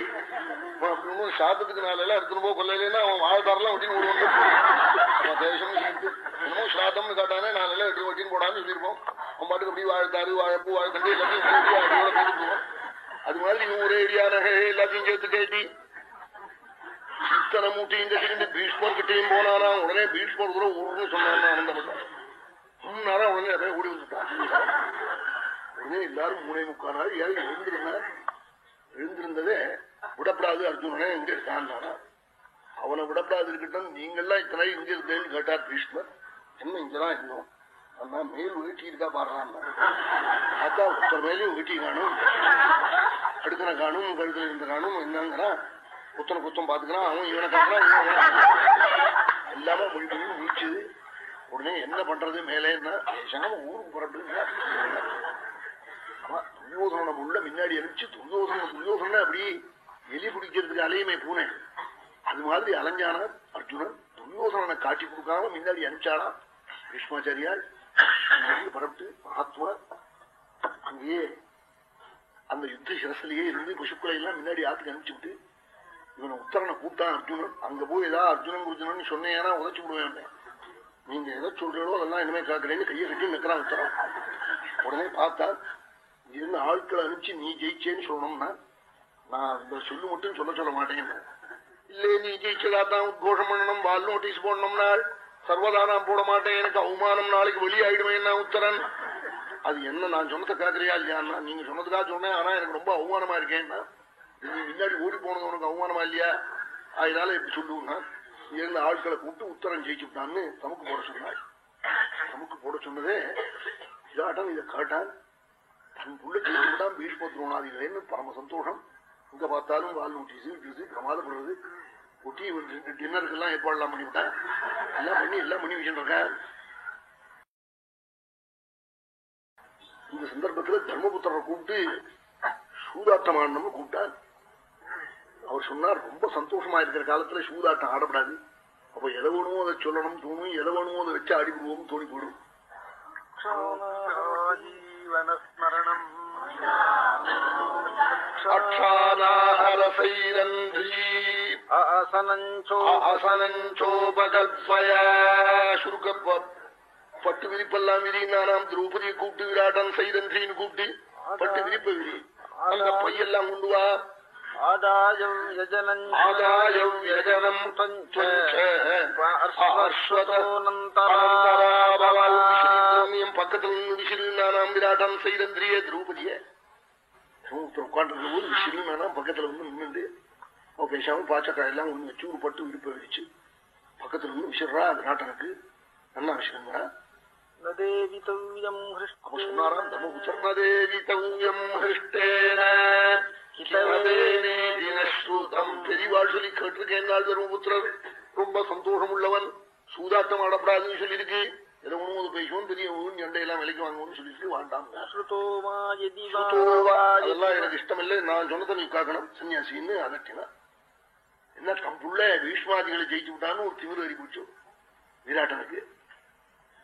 சாத்தத்துக்கு நாள் எல்லாம் எடுத்துன்னு போக கொள்ளையிலேன்னா அவன் வாழ்தாரெல்லாம் ஒட்டின்னு விடுவாங்க நம்ம தேசம் என்னமோ ஸ்ராத்தம்னு காட்டானே நாலு எல்லாம் எடுத்து ஒட்டின்னு போடான்னு சொல்லியிருப்போம் அவன் பாட்டுக்கு அப்படி வாழ்த்தாரு வாழைப்பூ வாழைத்தண்டு எல்லாத்தையும் அது மாதிரி இவன் ஒரே அடியா எல்லாத்தையும் சேர்த்து கேட்டி இத்தனை மூட்டையும் கட்டிக்கிட்டு பீஷ்மர் கிட்டையும் போனானா உடனே பீஷ்மர் கூட ஊர்னு சொன்னான் ஆனந்தப்பட்டான் நேரம் உடனே அப்படியே ஓடி வந்துட்டான் உடனே எல்லாரும் மூணே முக்கால் நாள் ஏறி எழுந்திருந்தார். எழுந்திருந்ததே விடப்படாது அர்ஜுனனே எங்க இருக்கான் அவனை விடப்படாது இருக்கட்டும் நீங்கள்லாம் இத்தனை இங்க இருக்கேன்னு கேட்டார் பீஷ்மர். என்ன இங்கதான் இருந்தோம்? அண்ணா மேல் வீட்டி இருக்கா பாடுறான் அதான் ஒருத்தர் மேலையும் வீட்டி காணும். அடுக்கிற காணும் கழுத்துல இருந்த காணும் என்னங்கிறான். குத்தனை குத்தம் பாத்துக்கிறான் அவன் இவனை காட்டுறான் இவன் எல்லாமே மொழி உடனே என்ன பண்றது மேலே என்ன பேசாம ஊருக்கு புறப்படுங்க ஆமா, உள்ள முன்னாடி அனுப்பிச்சு துரியோதன துரியோதன அப்படி எலி பிடிக்கிறதுக்கு அலையுமே பூனை. அது மாதிரி அலைஞ்சான அர்ஜுனன் துரியோசனனை காட்டி கொடுக்காம முன்னாடி அனுப்பிச்சானா? பீஷ்மாச்சாரியால் பரப்பிட்டு மகாத்மா அங்கேயே அந்த யுத்த சிரசிலேயே இருந்து பசுக்களை எல்லாம் முன்னாடி ஆத்துக்கு அனுப்பிச்சுட்டு இவனை உத்தரனை கூப்பிட்டான் அர்ஜுனன். அங்க போய் ஏதாவது அர்ஜுனன் குருஜனன் சொன்னேன்னா உதச்சு விடுவேன் நீங்க எதை சொல்றீங்களோ அதெல்லாம் இனிமே காக்குறேன்னு கையை கட்டி நிக்கிறான் உத்தரம் உடனே பார்த்தா இருந்து ஆட்களை அனுப்பிச்சு நீ ஜெயிச்சேன்னு சொல்லணும்னா நான் இந்த சொல்லு மட்டும் சொல்ல சொல்ல மாட்டேன். இல்லை நீ ஜெயிச்சதா தான் உத்கோஷம் பண்ணணும் வால் நோட்டீஸ் போடணும்னா சர்வதா நான் போட மாட்டேன் எனக்கு அவமானம் நாளைக்கு வெளியாயிடுவேன் நான் உத்தரன் அது என்ன நான் சொன்னதை காக்கிறியா இல்லையான்னா நீங்க சொன்னதுக்காக சொன்னேன் ஆனா எனக்கு ரொம்ப அவமானமா இருக்கேன்னா நீ முன்னாடி ஓடி போனது உனக்கு அவமானமா இல்லையா அதனால எப்படி சொல்லுவேன்னா இருந்த ஆட்களை கூப்பிட்டு உத்தரம் ஜெயிச்சுட்டான்னு தமக்கு போட சொன்னாள் தமக்கு போட சொன்னதே இதாட்டம் இதை காட்டான் தன் புள்ள ஜெயிச்சுட்டான் பீஷ்ம பரம சந்தோஷம் எங்க பார்த்தாலும் வால் நோட்டீஸ் இட்டுது பிரமாதப்படுறது ஒட்டி டின்னருக்கு எல்லாம் ஏற்பாடுலாம் பண்ணிவிட்டேன் எல்லாம் பண்ணி எல்லாம் பண்ணி வச்சுட்டு இருக்கேன் இந்த சந்தர்ப்பத்துல தர்மபுத்திரரை கூப்பிட்டு சூதாட்டம் ஆடணும்னு கூப்பிட்டார். அவர் சொன்னார் ரொம்ப சந்தோஷமா இருக்கிற காலத்துல சூதாட்டம் ஆடப்படாது. அப்ப எதை வேணுமோ அதை சொல்லணும் தோணும். எதை வேணுமோ அதை வச்சு ஆடிவிடுவோம் தோணி போடும் ஜீவனஸ்மரணம் பட்டு விரிப்பெல்லாம் விரினானாம் திரௌபதியை கூப்பிட்டு விராட்டன் சைரந்திரின்னு கூப்பிட்டு பட்டு விரிப்ப விரி அந்த பையெல்லாம் கொண்டு வா। ஆதாயம் யஜனம் ஆதாயம் யஜனம் பஞ்ச அஸ்வதோனந்தராபவம் பக்கத்துல நின்று விசிறினானாம் விராட்டம் சைரந்திரிய திரௌபதிய. உட்காந்துருக்கும் போது விசிறினானாம் பக்கத்துல வந்து நின்றுண்டு அவன் பேசாம பாச்சக்காய் எல்லாம் ஒண்ணு வச்சு ஒரு பட்டு விருப்ப வச்சு பக்கத்துல இருந்து விசிறா விராட்டனுக்கு நல்லா விசிறா நதேவிதவ்யம் அப்ப சொன்னாராம் தர்மபுத்திர நதேவி தவ்யம் ஹிருஷ்டேன. பெரியவாள் சொல்லி கேட்டிருக்கேன் தர்மபுத்திரர் ரொம்ப சந்தோஷம் உள்ளவன் சூதாட்டம் ஆடப்படாதுன்னு சொல்லியிருக்கு. ஏதோ உணவு பேசுவோம் பெரிய எண்டையெல்லாம் விலைக்கு வாங்குவோம்னு சொல்லிட்டு வாண்டாம். அதெல்லாம் எனக்கு இஷ்டம் இல்லை நான் சொன்னதை நீ காக்கணும். சன்னியாசின்னு அதட்டினா. என்ன தம் புள்ள பீஷ்மாதிகளை ஜெயிச்சு விட்டான்னு ஒரு திமிரு அறி போச்சு விராட்டனுக்கு.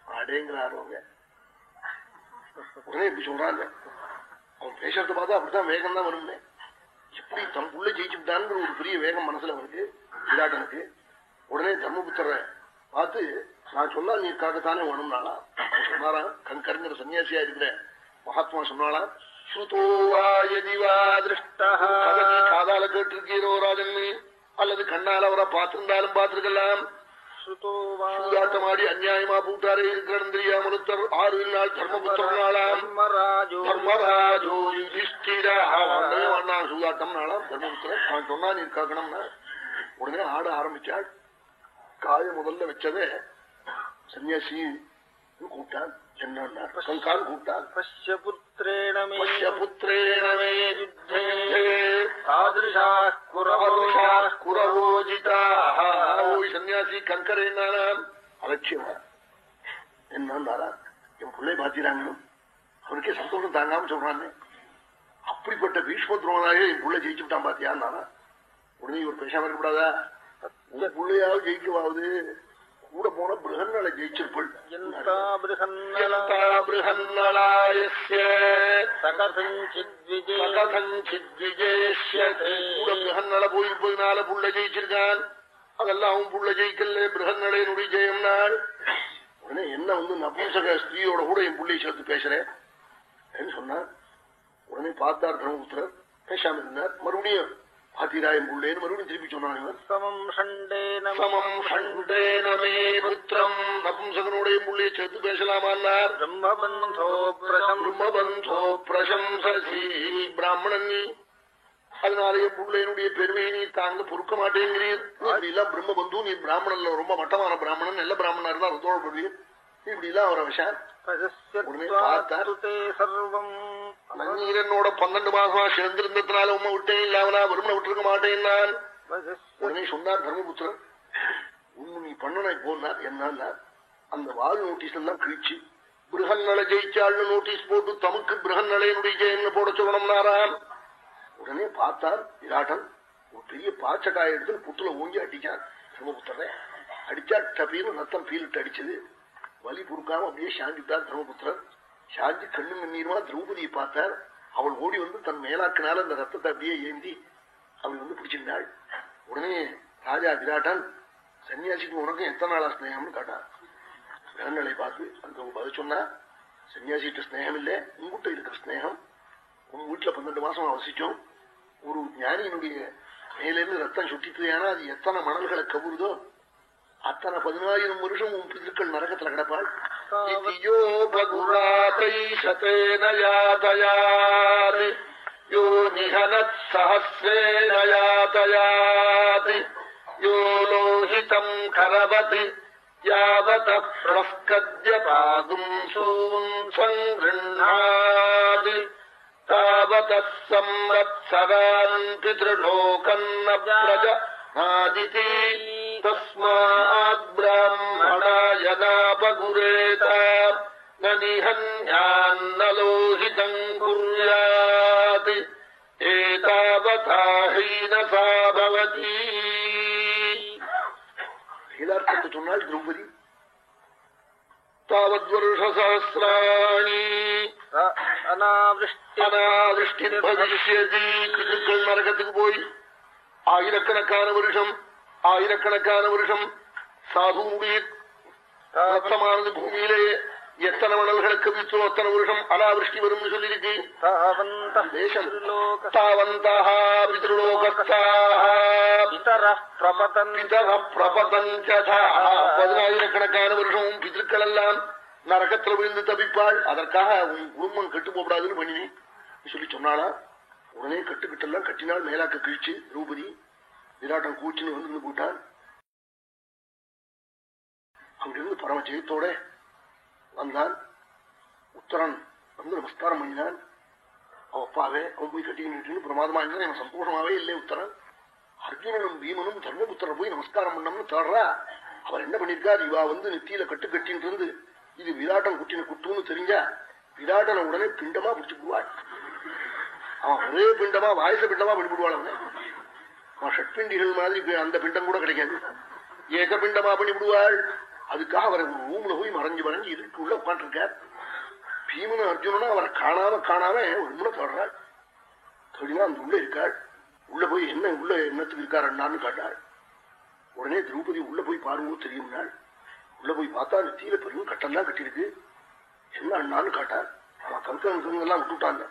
அடேங்கிறாரு அவங்க. உடனே இப்படி சொல்றாங்க. அவன் பேசுறத பார்த்தா அப்படித்தான் வேகம் தான் வரும்னே. எப்படி தம் புள்ள ஜெயிச்சு விட்டான்னு ஒரு பெரிய வேகம் மனசுல அவனுக்கு விராட்டனுக்கு. உடனே தர்மபுத்திர பார்த்து நான் சொன்னா நீ காக்கத்தானே வேணும்னாளா சொன்னாரா? கண்கருங்கிற சன்னியாசியா இருக்கிற மகாத்மா சொன்னாளா? காதால கேட்டிருக்கீரோ ராஜன் அல்லது கண்ணால அவரை பார்த்திருந்தாலும் பார்த்திருக்கலாம்? சூதாட்டமாடி அந்நியாயமா பூட்டாரே இருக்கிறன்னு தெரியாமலுத்தர் ஆறு நாள் தர்மபுத்திரனாலாம் தர்மராஜோ. யுதிஷ்டிரா. வேண்டாம் சூதாட்டம் நாளாம். தர்மபுத்திரன். அவன் சொன்னா நீ காக்கணும்னா உடனே ஆட ஆரம்பிச்சாள். காய முதல்ல வச்சதே சன்னியாசி கூப்பிட்டான். என்னன்னார் கங்கான் கூப்பிட்டான். சன்னியாசி கங்கரேனாலாம் அலட்சியமா. என்னன்னாரா என் பிள்ளை பாத்திராங்க அவனுக்கே சந்தோஷம் தாங்காம சொல்றானே. அப்படிப்பட்ட பீஷ்ம துரோகனாக என் பிள்ளை ஜெயிச்சு விட்டான் பாத்தியான்னாரா உடனே இவர் பேசாம இருக்கக்கூடாதா உன் பிள்ளையாவது ஜெயிக்கவாவது. கூட போன பிருகன்னளை ஜெயிச்சிருப்பள் பிருகன்னள போயிருப்பதுனால புள்ள ஜெயிச்சிருக்கான். அதெல்லாம் அவன் புள்ள ஜெயிக்கல பிருகன்னளையனுடைய ஜெயம் நாள் உடனே என்ன வந்து நபும்சக ஸ்திரீயோட கூட என் புள்ளை சேர்த்து பேசுறேன் சொன்னார் உடனே பார்த்தார் தர்மபுத்திரர் பேசாம இருந்தார். மறுபடியும் பாத்திராயம் புள்ளேன்னு மறுபடியும் திருப்பி நபும்சகனுடைய புள்ளையை சேர்த்து பேசலாமான்னார். பிராமணன் நீ. அதனால என் புள்ளையனுடைய பெருமையை நீ தாங்க பொறுக்க மாட்டேங்கிறீர். அப்படி எல்லாம் பிரம்மபந்து நீ பிராமணன்ல ரொம்ப மட்டமான பிராமணன் நல்ல பிராமணா இருந்தா தோழப்படுவீர் இப்படி எல்லாம் அவரை விஷான் உடனே பார்த்தார். சர்வம். நன்னீரனோட பன்னெண்டு மாசமா சேர்ந்திருந்ததுனால உண்மை விட்டேன் இல்லாமனா வருமனை விட்டுருக்க மாட்டேன் நான் உடனே சொன்னார் தர்மபுத்திரன் ஒண்ணு நீ பண்ணனை போனார் என்ன அந்த வால் நோட்டீஸ் எல்லாம் கிழிச்சு பிருகன்னலை ஜெயிச்சாள்னு நோட்டீஸ் போட்டு தமக்கு பிருகன்னலையனுடைய ஜெயம்னு போட சொல்லணும்னாரான் உடனே பார்த்தார் விராட்டன் ஒரு பெரிய பாச்சக்காய எடுத்து புத்துல ஓங்கி அடிச்சான். தர்மபுத்திரன் அடிச்சா டப்பின்னு ரத்தம் ஃபீல்ட்டு அடிச்சது. வலி பொறுக்காம அப்படியே சாந்தித்தார் தர்மபுத்திரன். சாந்தி கண்ணு மண்ணீருமா திரௌபதியை பார்த்தார். அவள் ஓடி வந்து தன் மேலாக்கினால அந்த ரத்தத்தை அப்படியே ஏந்தி அவள் வந்து பிடிச்சிருந்தாள். உடனே ராஜா விராட்டான் சன்னியாசிக்கு உனக்கும் எத்தனை நாளா ஸ்நேகம்னு கேட்டான் கிரகங்களை பார்த்து அந்த பதில் சொன்னா சன்னியாசிட்டு ஸ்னேகம் இல்லை உங்ககிட்ட இருக்கிற ஸ்நேகம் உங்க வீட்டுல பன்னெண்டு மாசம் வசிச்சோம் ஒரு ஞானியினுடைய மேலேருந்து ரத்தம் சுட்டிட்டு ஏன்னா அது எத்தனை மணல்களை கவுருதோ அத்தனை பதினாயிரம் வருஷம் உன் பிதுக்கள் நரகத்துல கிடப்பாள். யோ நிஹனத் சஹசிரேண யாதயாத் யோ லோஹிதம் கரவத். யாவத பிரணஸ்கத்ய பாதும் சூன் சங்கிருண்ணாத். தாவத சம்வத்சரான் தஸ்மாத் பிராமணாய நாபகுரேத நிஹன்யான்னலோஹிதம் குர்யாத் ஏதாவதா ஹீனசா பவதி ஹீலார்த்தத்தை சொன்னால் திரௌபதி தாவத் வருஷசஹசிராணி அனாவிருஷ்டி நரகத்துக்கு போய் ஆயிரக்கணக்கான வருஷம் ஆயிரக்கணக்கானவர்கள் சாதுவுடைய ரத்தமானது பூமியிலே எத்தனை மணல்களுக்கு வித்தோ அத்தனை வருஷம் அனாவிருஷ்டி வரும் சொல்லியிருக்கு. தேசம் தாவந்தாக பதினாயிரக்கணக்கான வருஷமும் பிதற்கள் எல்லாம் நரகத்தில் விழுந்து தப்பிப்பாள் அதற்காக உன் குடும்பம் கெட்டு போடாதுன்னு பண்ணி சொல்லி சொன்னாளா? உடனே கட்டுக்கிட்டெல்லாம் கட்டினால் மேலாக்க கிழிச்சு ரூபதி விராட்டன் கூச்சின்னு வந்து நின்னு அங்கிருந்து பரம ஜெயத்தோட வந்தான் உத்தரன் வந்து நமஸ்காரம் பண்ணினான் அவன் அப்பாவே அவன் போய் கட்டிக்கிட்டு பிரமாதமா இருந்தான் எனக்கு சந்தோஷமாவே இல்லை உத்தரன். அர்ஜுனனும் பீமனும் தர்மபுத்திர போய் நமஸ்காரம் பண்ணம்னு தேடுறா அவர் என்ன பண்ணிருக்கார்? இவா வந்து நெத்தியில கட்டு கட்டின்னு இருந்து இது விராட்டம் குட்டின குட்டுன்னு தெரிஞ்சா விராட்டனை உடனே பிண்டமா பிடிச்சு அவன் ஒரே பிண்டமா வாயச பிண்டமா பண்ணிவிடுவாள் அவன். ஷட்பிண்டிகள் மாதிரி அந்த பிண்டம் கூட கிடைக்காது. ஏக பிண்டமா பண்ணி விடுவாள். அதுக்காக அவரை ஒரு ரூம்ல போய் மறைஞ்சு மறைஞ்சு இதுக்கு உள்ள உட்காந்துருக்கார் பீமனும் அர்ஜுனனும் அவரை காணாம காணாம ஒரு முறை தொடர்றாள் தொழிலா அந்த உள்ள இருக்காள். உள்ள போய் என்ன உள்ள என்னத்துக்கு இருக்கார் அண்ணான்னு கேட்டாள். உடனே திரௌபதி உள்ள போய் பாருங்க தெரியும்னாள். உள்ள போய் பார்த்தா நெத்தியில பெரும் கட்டெல்லாம் கட்டியிருக்கு. என்ன அண்ணான்னு கேட்டாள். அவன் கங்க எல்லாம் விட்டுட்டாங்க.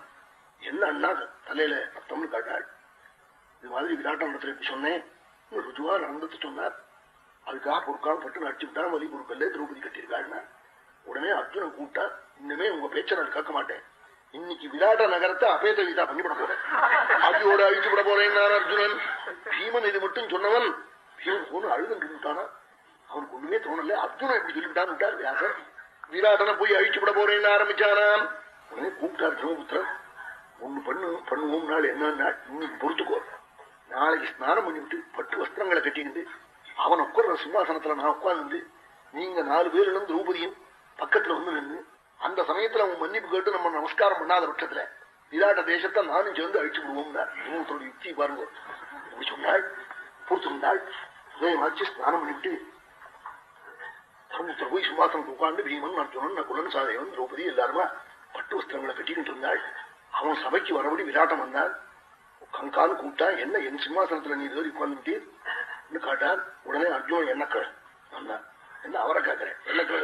என்ன அண்ணா தலையில ரத்தம்னு காட்டாள். இது மாதிரி விராட்டம் நடத்துல எப்படி சொன்னேன். ருஜுவா நடந்துட்டு சொன்னார். அதுக்காக பொறுக்காம பட்டு நடிச்சு விட்டான் வலி பொருட்கள்ல திரௌபதி கட்டியிருக்காருன்னா உடனே அர்ஜுனன் கூப்பிட்டா இன்னுமே உங்க பேச்சை நான் கேட்க மாட்டேன். இன்னைக்கு விராட நகரத்தை அபேத கீதா பண்ணிவிட போறேன். அஜியோட அழிச்சு விட போறேன் அர்ஜுனன். பீமன் இது மட்டும் சொன்னவன். பீமன் போன அழுதன் விட்டானா அவனுக்கு ஒண்ணுமே தோணல. அர்ஜுனன் எப்படி சொல்லிவிட்டான்னு விட்டார். வியாசர் விராட்டனை போய் அழிச்சு விட போறேன்னு ஆரம்பிச்சானாம். உடனே கூப்பிட்டார் பிரம்மபுத்திரன் ஒண்ணு பண்ணு பண்ணுவோம் நாள் என்ன இன்னைக்கு பொறுத்துக்கோ. நாளைக்கு ஸ்நானம் பண்ணிவிட்டு பட்டு வஸ்திரங்களை கட்டிக்கிட்டு அவன் உட்கார்ற சிம்மாசனத்துல நான் உட்கார்ந்து நீங்க நாலு பேர் இருந்து திரௌபதியும் பக்கத்துல வந்து நின்று அந்த சமயத்துல அவன் மன்னிப்பு கேட்டு நம்ம நமஸ்காரம் பண்ணாத பட்சத்துல விராட்ட தேசத்தை நானும் சேர்ந்து அழிச்சு விடுவோம்னார். இன்னொருத்தரோட யுக்தி பாருங்க. சொன்னாள். பொறுத்திருந்தாள் உதயமாச்சு ஸ்நானம் பண்ணிவிட்டு தர்மபுத்திர போய் சிம்மாசனத்தை உட்கார்ந்து பீமன் அர்ஜுனன் நகுலன் சாதேவன் திரௌபதி எல்லாருமா பட்டு வஸ்திரங்களை கட்டிக்கிட்டு இருந்தாள். அவன் சபைக்கு வரபடி விராட்டம் வந்தான். கங்கான்னு கூப்பிட்டா என்ன என் சிம்மாசனத்துல நீ இதுவரை உட்கார்ந்துட்டு காட்டான். உடனே அர்ஜுனன் என்ன கழ என்ன? அவரை கேட்கிறேன். என்ன கழ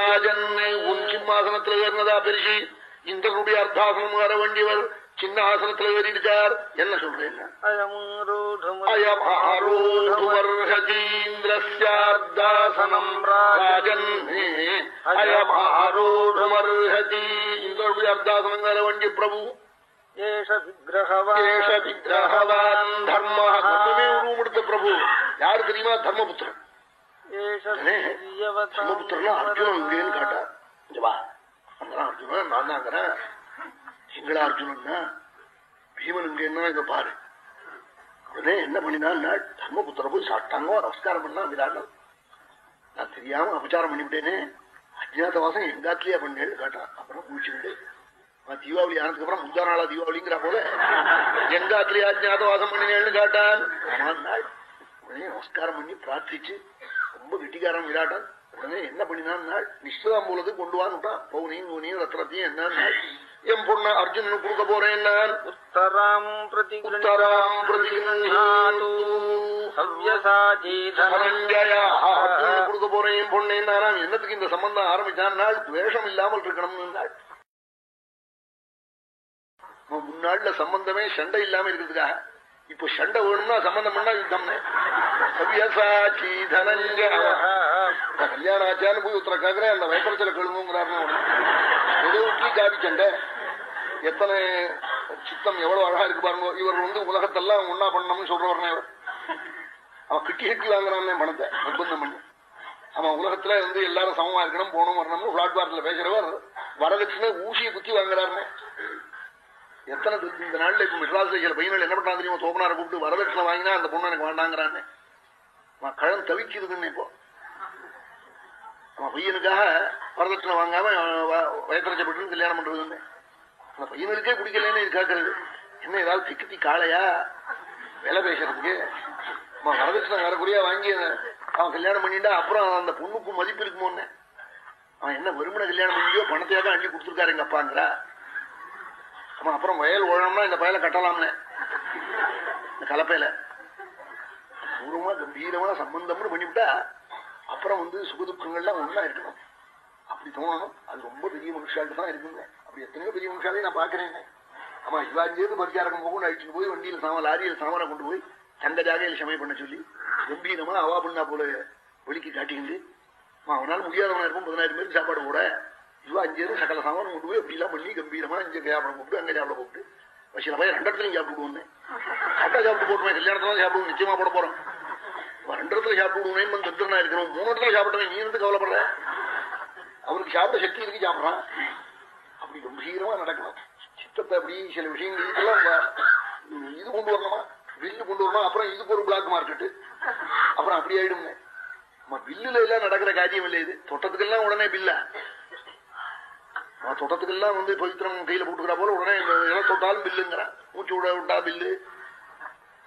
ராஜன் உன் சிம்மாசனத்துல ஏறினதா பெருசி இந்திரனுடைய அர்த்தாசனம் வர வேண்டியவர் சின்ன ஆசனத்துல ஏறி இருக்கார் என்ன சொல்றேன் அயமாரோடுமர்ஹதீந்திரஸ்யார்த்தாசனம் ராஜன் அயமாரோடுமர்ஹதி இந்திரனுடைய அர்த்தாசனம் வர வேண்டிய பிரபு. பிரபு. யாரு தெரியுமா? தர்மபுத்திரன். தர்மபுத்திரனா அர்ஜுனன் காட்டா. அர்ஜுனன் நான் தான் எங்களா அர்ஜுனன்னா பீமன் இங்க என்ன இங்க பாரு. உடனே என்ன பண்ணினான் தர்மபுத்திர போய் சாப்பிட்டாங்க நமஸ்காரம் பண்ணா விராட்டம் நான் தெரியாம அபச்சாரம் பண்ணிவிட்டேனே. அஜ்ஞாதவாசம் எங்காத்திலேயே பண்ணேன்னு கேட்டான். அப்புறம் குளிச்சுட்டு நான் தீபாவளி ஆனதுக்கு அப்புறம் முந்தா நாளா தீபாவளிங்கிற போல எங்காத்திலேயே அஜ்ஞாதவாசம் பண்ணினேன்னு கேட்டான். நாள் உடனே நமஸ்காரம் பண்ணி பிரார்த்திச்சு. ரொம்ப கெட்டிக்காரன் விராட்டன். உடனே என்ன பண்ணினான் நாள் நிஷ்டதாம்பூலத்தை கொண்டு வான்னுட்டான் பவுனையும் நூனையும் ரத்னத்தையும் என்ன என் பொண்ண அர்ஜுனனுக்கு கொடுக்க போறேன் நான் உத்தராம் உத்தராம். தனஞ்சயா, அர்ஜுனனுக்கு கொடுக்க போறேன் என் பொண்ணே நானாம் என்னத்துக்கு இந்த சம்பந்தம் ஆரம்பிச்சான் நாள் துவேஷம் இல்லாமல் இருக்கணும் நாள் முன்னாள்ல சம்பந்தமே சண்டை இல்லாம இருக்கிறதுக்காக இப்ப சண்டை வேணும்னா சம்பந்தம் பண்ணா யுத்தம் தனஞ்சயா கல்யாணம் ஆச்சான்னு போய் உத்தர கேக்குறேன் அந்த வயப்பரச்சல கழுவுங்கிறாருன்னு ஏதோ இட்லி காபி சண்டை எத்தனை சித்தம் எவ்வளவு அழகா இருக்கு பாருங்க. இவர் வந்து உலகத்தெல்லாம் ஒன்னா பண்ணணும்னு சொல்றவர்னே இவர். அவன் கிட்டி கிட்டி வாங்குறான் பணத்தை நிர்பந்தம் பண்ணி. அவன் உலகத்துல வந்து எல்லாரும் சமமா இருக்கணும் போகணும் வரணும்னு பிளாட்பாரத்தில் பேசுறவர். வரதட்சணை ஊசியை குத்தி வாங்குறாருன்னு எத்தனை இந்த நாள்ல இப்ப மெட்ராஸ் பையன்கள் என்ன பண்ணா தெரியுமா? சோபனாரை கூப்பிட்டு வரதட்சணை வாங்கினா அந்த பொண்ணு எனக்கு வேண்டாங்கிறான்னு அவன் கழம் தவிக்கிறதுன்னு இப்போ. அவன் பையனுக்காக வரதட்சணை வாங்காம வயத்தரச்சப்பட்டு கல்யாணம் பண்றதுன்னு. அந்த பையனுக்கே குடிக்கலன்னு இது கேட்கறது என்ன ஏதாவது திக்கத்தி காளையா வேலை பேசுறதுக்கு. அவன் வரதட்சணை வரக்குறையா வாங்கி அவன் கல்யாணம் பண்ணிட்டா அப்புறம் அந்த பொண்ணுக்கு மதிப்பு இருக்குமோன்னு. அவன் என்ன வெறுமனை கல்யாணம் பண்ணியோ பணத்தையாக அள்ளி கொடுத்துருக்காரு எங்க அப்பாங்கிறா? அவன் அப்புறம் வயல் ஓழம்னா இந்த பயல கட்டலாம்னு. இந்த கலப்பையில. பூர்வமா கம்பீரமான சம்பந்தம்னு பண்ணிவிட்டா அப்புறம் வந்து சுகதுக்கங்கள்லாம் ஒன்னா இருக்கணும். அப்படி தோணணும். அது ரொம்ப பெரிய மனுஷாளுக்கு தான் இருக்குங்க. அப்படி எத்தனையோ பெரிய மனுஷாலே நான் பாக்குறேன் ஆமா இவாஞ்சேருந்து பரிச்சாரகம் போகும் அழிச்சுட்டு போய் வண்டியில சாமான் லாரியில் சாமான கொண்டு போய் தங்க ஜாகையில் சமயம் பண்ண சொல்லி கம்பீரமா அவா பண்ணா போல ஒலிக்கு காட்டிக்கிண்டு அவனால் முடியாதவனா இருக்கும் பதினாயிரம் பேருக்கு சாப்பாடு போட. இவா அஞ்சேரும் சகல சாமான் கொண்டு போய் அப்படிலாம் பண்ணி கம்பீரமா இங்க வியாபாரம் கூப்பிட்டு அங்க சாப்பிட கூப்பிட்டு வசில போய் ரெண்டு இடத்துலையும் சாப்பிட்டு கரெக்டா சாப்பிட்டு போட்டுமே கல்யாணத்துல சாப்பிடுவோம் நிச்சயமா போட போறோம். ரெண்டு இடத்துல சாப்பிடுவோம் தத்திரனா இருக்கணும் மூணு இடத்துல சாப்பிடுவேன் நீ இருந்து கவலைப்படுற? அவனுக்கு சாப்பிட சக்தி இருக்கு சாப்பிடறான்? அப்படி கம்பீரமா நடக்கணும் சித்தத்தை அப்படி சில விஷயங்களுக்கெல்லாம் இது கொண்டு வரணுமா? வில்லு கொண்டு வரணும்? அப்புறம் இதுக்கு ஒரு பிளாக் மார்க்கெட்டு அப்புறம் அப்படி ஆயிடுங்க பில்லுல எல்லாம் நடக்கிற காரியம் இல்லை இது. தோட்டத்துக்கெல்லாம் உடனே பில்ல தொட்டத்துக்கெல்லாம் வந்து பவித்திரம் கையில போட்டுக்கிற போல உடனே இடம் தொட்டாலும் பில்லுங்கிறான் மூச்சு விட விட்டா பில்லு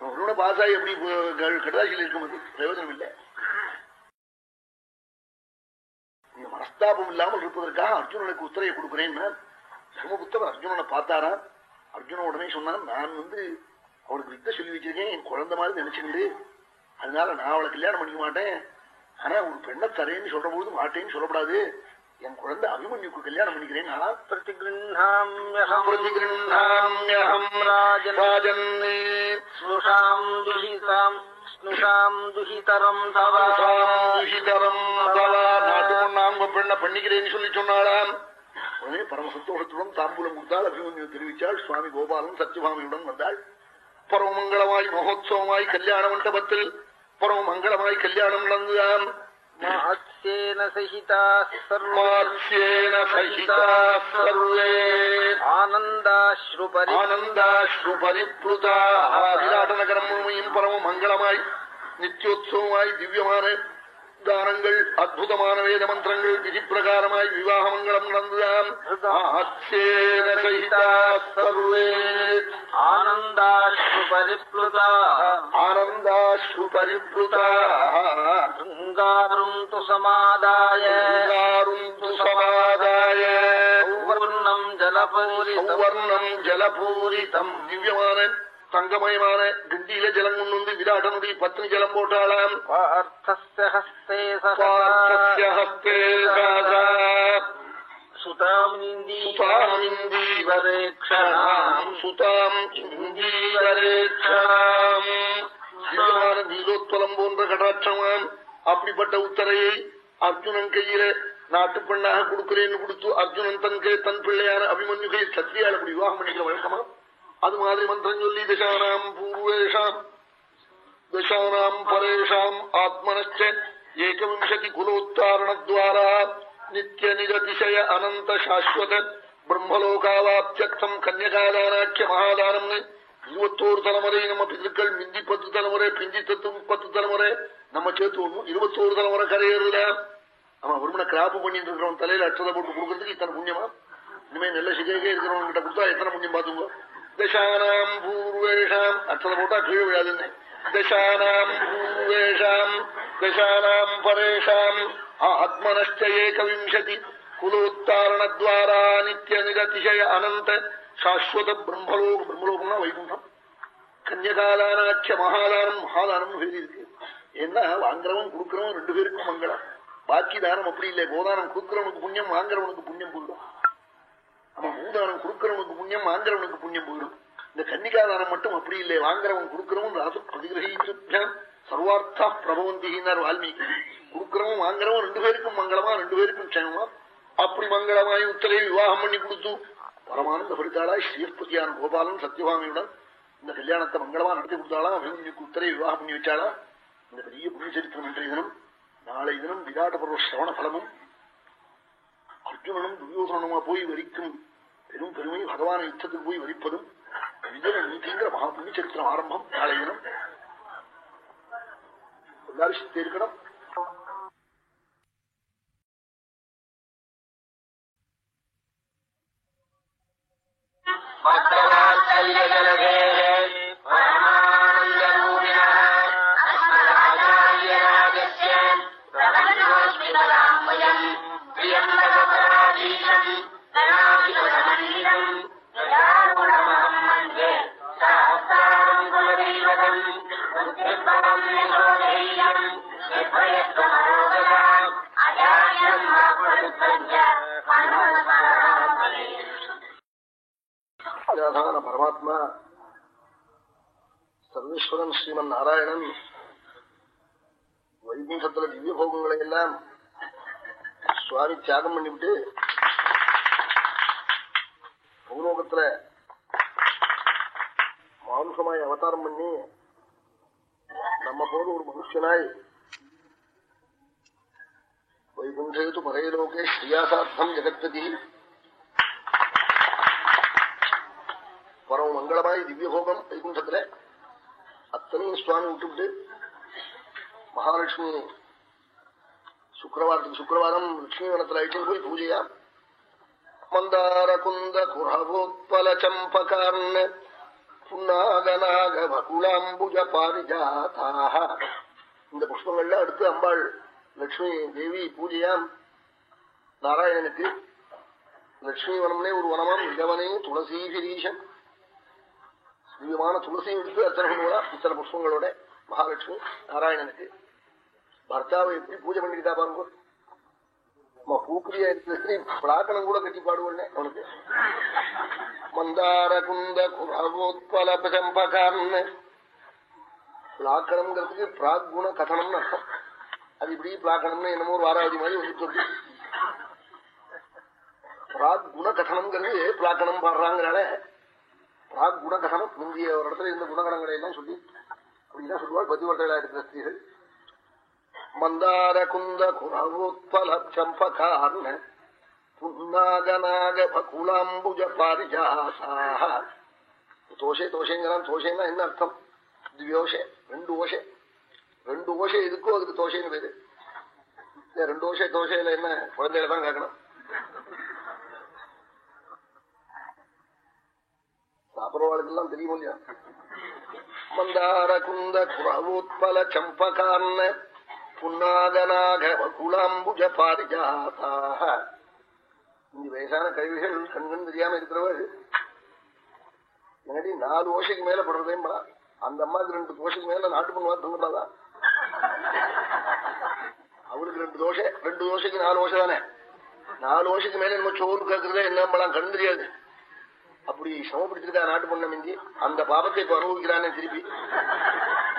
உடனே பாஸ் ஆகி எப்படி கடுதாசியில் இருக்கும் அது பிரயோஜனம் இல்லை. மனஸ்தாபம் இல்லாமல் இருப்பதற்காக அர்ஜுனனுக்கு உத்தரையை கொடுக்குறேன்னா தர்மபுத்தர் அர்ஜுனனை பார்த்தாரா அர்ஜுன உடனே சொன்னான் நான் வந்து அவளுக்கு வித்த சொல்லி வச்சிருக்கேன். என் குழந்தை மாதிரி நினைச்சுண்டு அதனால நான் அவளை கல்யாணம் பண்ணிக்க மாட்டேன். ஆனா ஒரு பெண்ணை தரேன்னு சொல்ற பொழுது மாட்டேன்னு சொல்லப்படாது. என் குழந்தை அபிமன்யுக்கு கல்யாணம் பண்ணிக்கிறேன். பெண்ணை பண்ணிக்கிறேன்னு சொல்லி சொன்னாலாம் உடனே பரம சந்தோஷத்துடன் தாம்பூலம் கொடுத்தால் அபிமன்யு தெரிவித்தாள். சுவாமி கோபாலன் சத்யபாமியுடன் வந்தாள். பரம மங்களமாய் மகோத்சவமாய் கல்யாண மண்டபத்தில் பரம மங்களமாய் கல்யாணம் நடந்துதான் ஆனந்தாஸ்ருபரிப்ளுதா. விராட நகரம் முழுமையும் பரம மங்களமாய் நித்தியோத்சவமாய் திவ்யமான தானங்கள் அற்புதமான வேத மந்திரங்கள் விதி பிரகாரமாய் விவாக மங்களம் நடந்ததாம் ஆனந்தாஸ்ரு பரிப்ளுதா ஆனந்தாஸ்ரு பரிப்ளுதா ருங்காரும் து சமாதாய ருங்காரும் து சமாதாய ஜலபூரி ஜலபூரிதம் திவ்யமான தங்கமயமான கிண்டியில ஜலம் கொண்டு வந்து விராடனுடி பத்னி ஜலம் போட்டாளாம் நீலோத்வலம் போன்ற கடாட்சமாம் அப்படிப்பட்ட உத்தரையை அர்ஜுனன் கையில நாட்டு பெண்ணாக கொடுக்கிறேன்னு கொடுத்து அர்ஜுனன் தன் தன் பிள்ளையான அபிமன்யு கை சத்ரியால விவாகம் பண்ணிக்கிற வழக்கமா அது மாதிரி மந்திரம் சொல்லி திசானாம் பூர்வேஷாம். தசானாம் பரேஷாம் ஆத்மனச்ச ஏகவிம்சதி குலோத்தாரணத்வாரா நித்திய நிரதிசய அனந்த சாஸ்வத பிரம்மலோகாவாப்தியர்த்தம் கன்யகாதானாக்கிய மகாதானம்னு இருபத்தோரு தலைமுறை நம்ம பிதற்கள் மிந்தி பத்து தலைமுறை பிந்தி தத்து முப்பத்து தலைமுறை நம்ம சேர்த்து ஒண்ணும் இருபத்தோரு தலைமுறை கரையேறுல அவன் ஒருமனை கிராப்பு பண்ணிட்டு இருக்கிறவன் தலையில அச்சதை போட்டு கொடுக்கறதுக்கு இத்தனை புண்ணியமா? இனிமே நல்ல சிகைக்கே இருக்கிறவங்க கிட்ட கொடுத்தா எத்தனை புண்ணியம் பாத்துங்க தசானாம் பூர்வேஷாம் அச்சதை போட்டா கீழே விழாதுன்னு தசானாம் பூர்வேஷாம் தசானாம் பரேஷாம் ஆத்மனஷ்ட ஏகவிம்சதி குலோத்தாரணத்வாரா நித்திய நிரதிசய அனந்த சாஸ்வத பிரம்மலோக பிரம்மலோகம்னா வைகுண்டம் கன்யகாதானாட்ச மகாதானம் மகாதானம் பேர் இருக்கு ஏன்னா வாங்குறவன் கொடுக்கிறவன் ரெண்டு பேருக்கும் மங்களம் பாக்கி தானம் அப்படி இல்லை கோதானம் கொடுக்கிறவனுக்கு புண்ணியம் வாங்குறவனுக்கு புண்ணியம் போயிடும் தானம் கொடுக்கிறவனுக்கு புண்ணியம் வாங்குறவனுக்கு புண்ணியம் போயிடும். இந்த கன்னிகாதானம் மட்டும் அப்படி இல்லை. வாங்குறவன் கொடுக்கிறவன் ராசு பிரதிகிரகிச்சும் சர்வார்த்தா பிரபவந்திகினார் வால்மீகி. கொடுக்கிறவன் வாங்குறவன் ரெண்டு பேருக்கும் மங்களமா ரெண்டு பேருக்கும் க்ஷேமமா? அப்படி மங்களமாய் உத்தரையை விவாகம் பண்ணி கொடுத்து பரமானந்த பரித்தாளா ஸ்ரீஸ்பதியான கோபாலன் சத்யபாமியுடன் இந்த கல்யாணத்தை மங்களமா நடத்தி கொடுத்தாளா அபிமன்யுக்கு உத்தரையை விவாகம் பண்ணி வச்சாளா இந்த பெரிய புண்ணிய சரித்திரம் இன்றைய தினம் நாளை தினம் விராட பருவ சிரவண பலமும் அர்ஜுனனும் துரியோசனமா போய் வரிக்கும் பெரும் பெருமை பகவான யுத்தத்துக்கு போய் வலிப்பதும் விஜய நீதிங்கிற மகா புண்ணிய சரித்திரம் ஆரம்பம் நாளையினம் எல்லாரும் சித்தே இருக்கணும் சமாதான பரமாத்மா சர்வேஸ்வரன் ஸ்ரீமன் நாராயணன் வைகுண்டத்துல திவ்ய போகங்களை எல்லாம் சுவாமி தியாகம் பண்ணிவிட்டு பூலோகத்துல மானுஷமாய் அவதாரம் பண்ணி நம்ம போல ஒரு மனுஷனாய் வைகுண்டேது பரையலோகே ஸ்ரீயாசார்த்தம் ஜெகத்பதி. பரம மங்களமாய் திவ்யபோகம் வைகுண்டத்துல அத்தனையும் சுவாமி விட்டுவிட்டு மகாலட்சுமி சுக்கரவாரத்துக்கு சுக்கரவாரம் லட்சுமி வனத்துல அழைச்சிட்டு போய் பூஜையா? மந்தார குந்த குரவோத்பல சம்பகார்ண புன்னாகநாக வகுளாம்புஜ பாரிஜாதாக. இந்த புஷ்பங்கள்ல அடுத்து அம்பாள் லட்சுமி தேவி பூஜையாம் நாராயணனுக்கு லட்சுமி வனம்னே ஒரு வனமாம் இளவனே துளசி கிரீஷன் திவ்யமான துளசி எடுத்து அர்ச்சனை பண்ணுவதா? இத்தனை புஷ்பங்களோட மகாலட்சுமி நாராயணனுக்கு. பர்த்தாவை எப்படி பூஜை பண்ணிக்கிட்டா பாருங்க. பூக்குரியா இருக்கிற பிளாக்கணம் கூட கட்டி பாடுவே அவனுக்கு. மந்தார குந்த குரவோத்பல பிரசம்பகான்னு. பிளாக்கணம்ங்கிறதுக்கு பிராக்குண கதனம்னு அர்த்தம். அது இப்படி பிளாக்கணம்னு என்னமோ ஒரு வாராவதி மாதிரி வந்து சொல்லி பிராக் குண கதனம்ங்கிறது பிளாக்கணம் பாடுறாங்கிறால பிராக் குணகணம் முந்தைய ஒரு இடத்துல இருந்த குணகணங்களை எல்லாம் சொல்லி அப்படின்னா சொல்லுவாள் பதிவர்த்தலா இருக்கிற ஸ்திரீகள். மந்தார குந்த குரவோத்பல சம்பகார்ண பாரிஜாசாக தோஷே தோஷைங்கிறான். தோஷைன்னா என்ன அர்த்தம்? திவ்யோஷே ரெண்டு ஓஷே. ரெண்டு ஓஷை இதுக்கோ அதுக்கு தோஷைன்னு பேரு. ரெண்டு ஓஷை தோஷையில என்ன குழந்தையில தான் கேட்கணும்? சாப்பிடுறவாளுக்கெல்லாம் தெரியும் இல்லையா? மந்தார குந்த குரவோத்பல சம்பகார்ண புன்னாதனாக குலாம்புஜ பாரிஜாதாக இந்த வயசான கல்விகள் கண்கண் தெரியாம இருக்கிறவர் என்னடி நாலு ஓசைக்கு மேல படுறதேம்பா அந்த அம்மாவுக்கு ரெண்டு தோசைக்கு மேல நாட்டு பண்ணுவா தூங்குறாதா அவளுக்கு ரெண்டு தோசை ரெண்டு தோசைக்கு நாலு ஓசை தானே? நாலு ஓசைக்கு மேல நம்ம சோறு கேட்கறதே என்ன கண் தெரியாது. அப்படி சமப்படுத்திருக்கா நாட்டு பொண்ண மிஞ்சி அந்த பாபத்தை இப்ப அனுபவிக்கிறானே திருப்பி.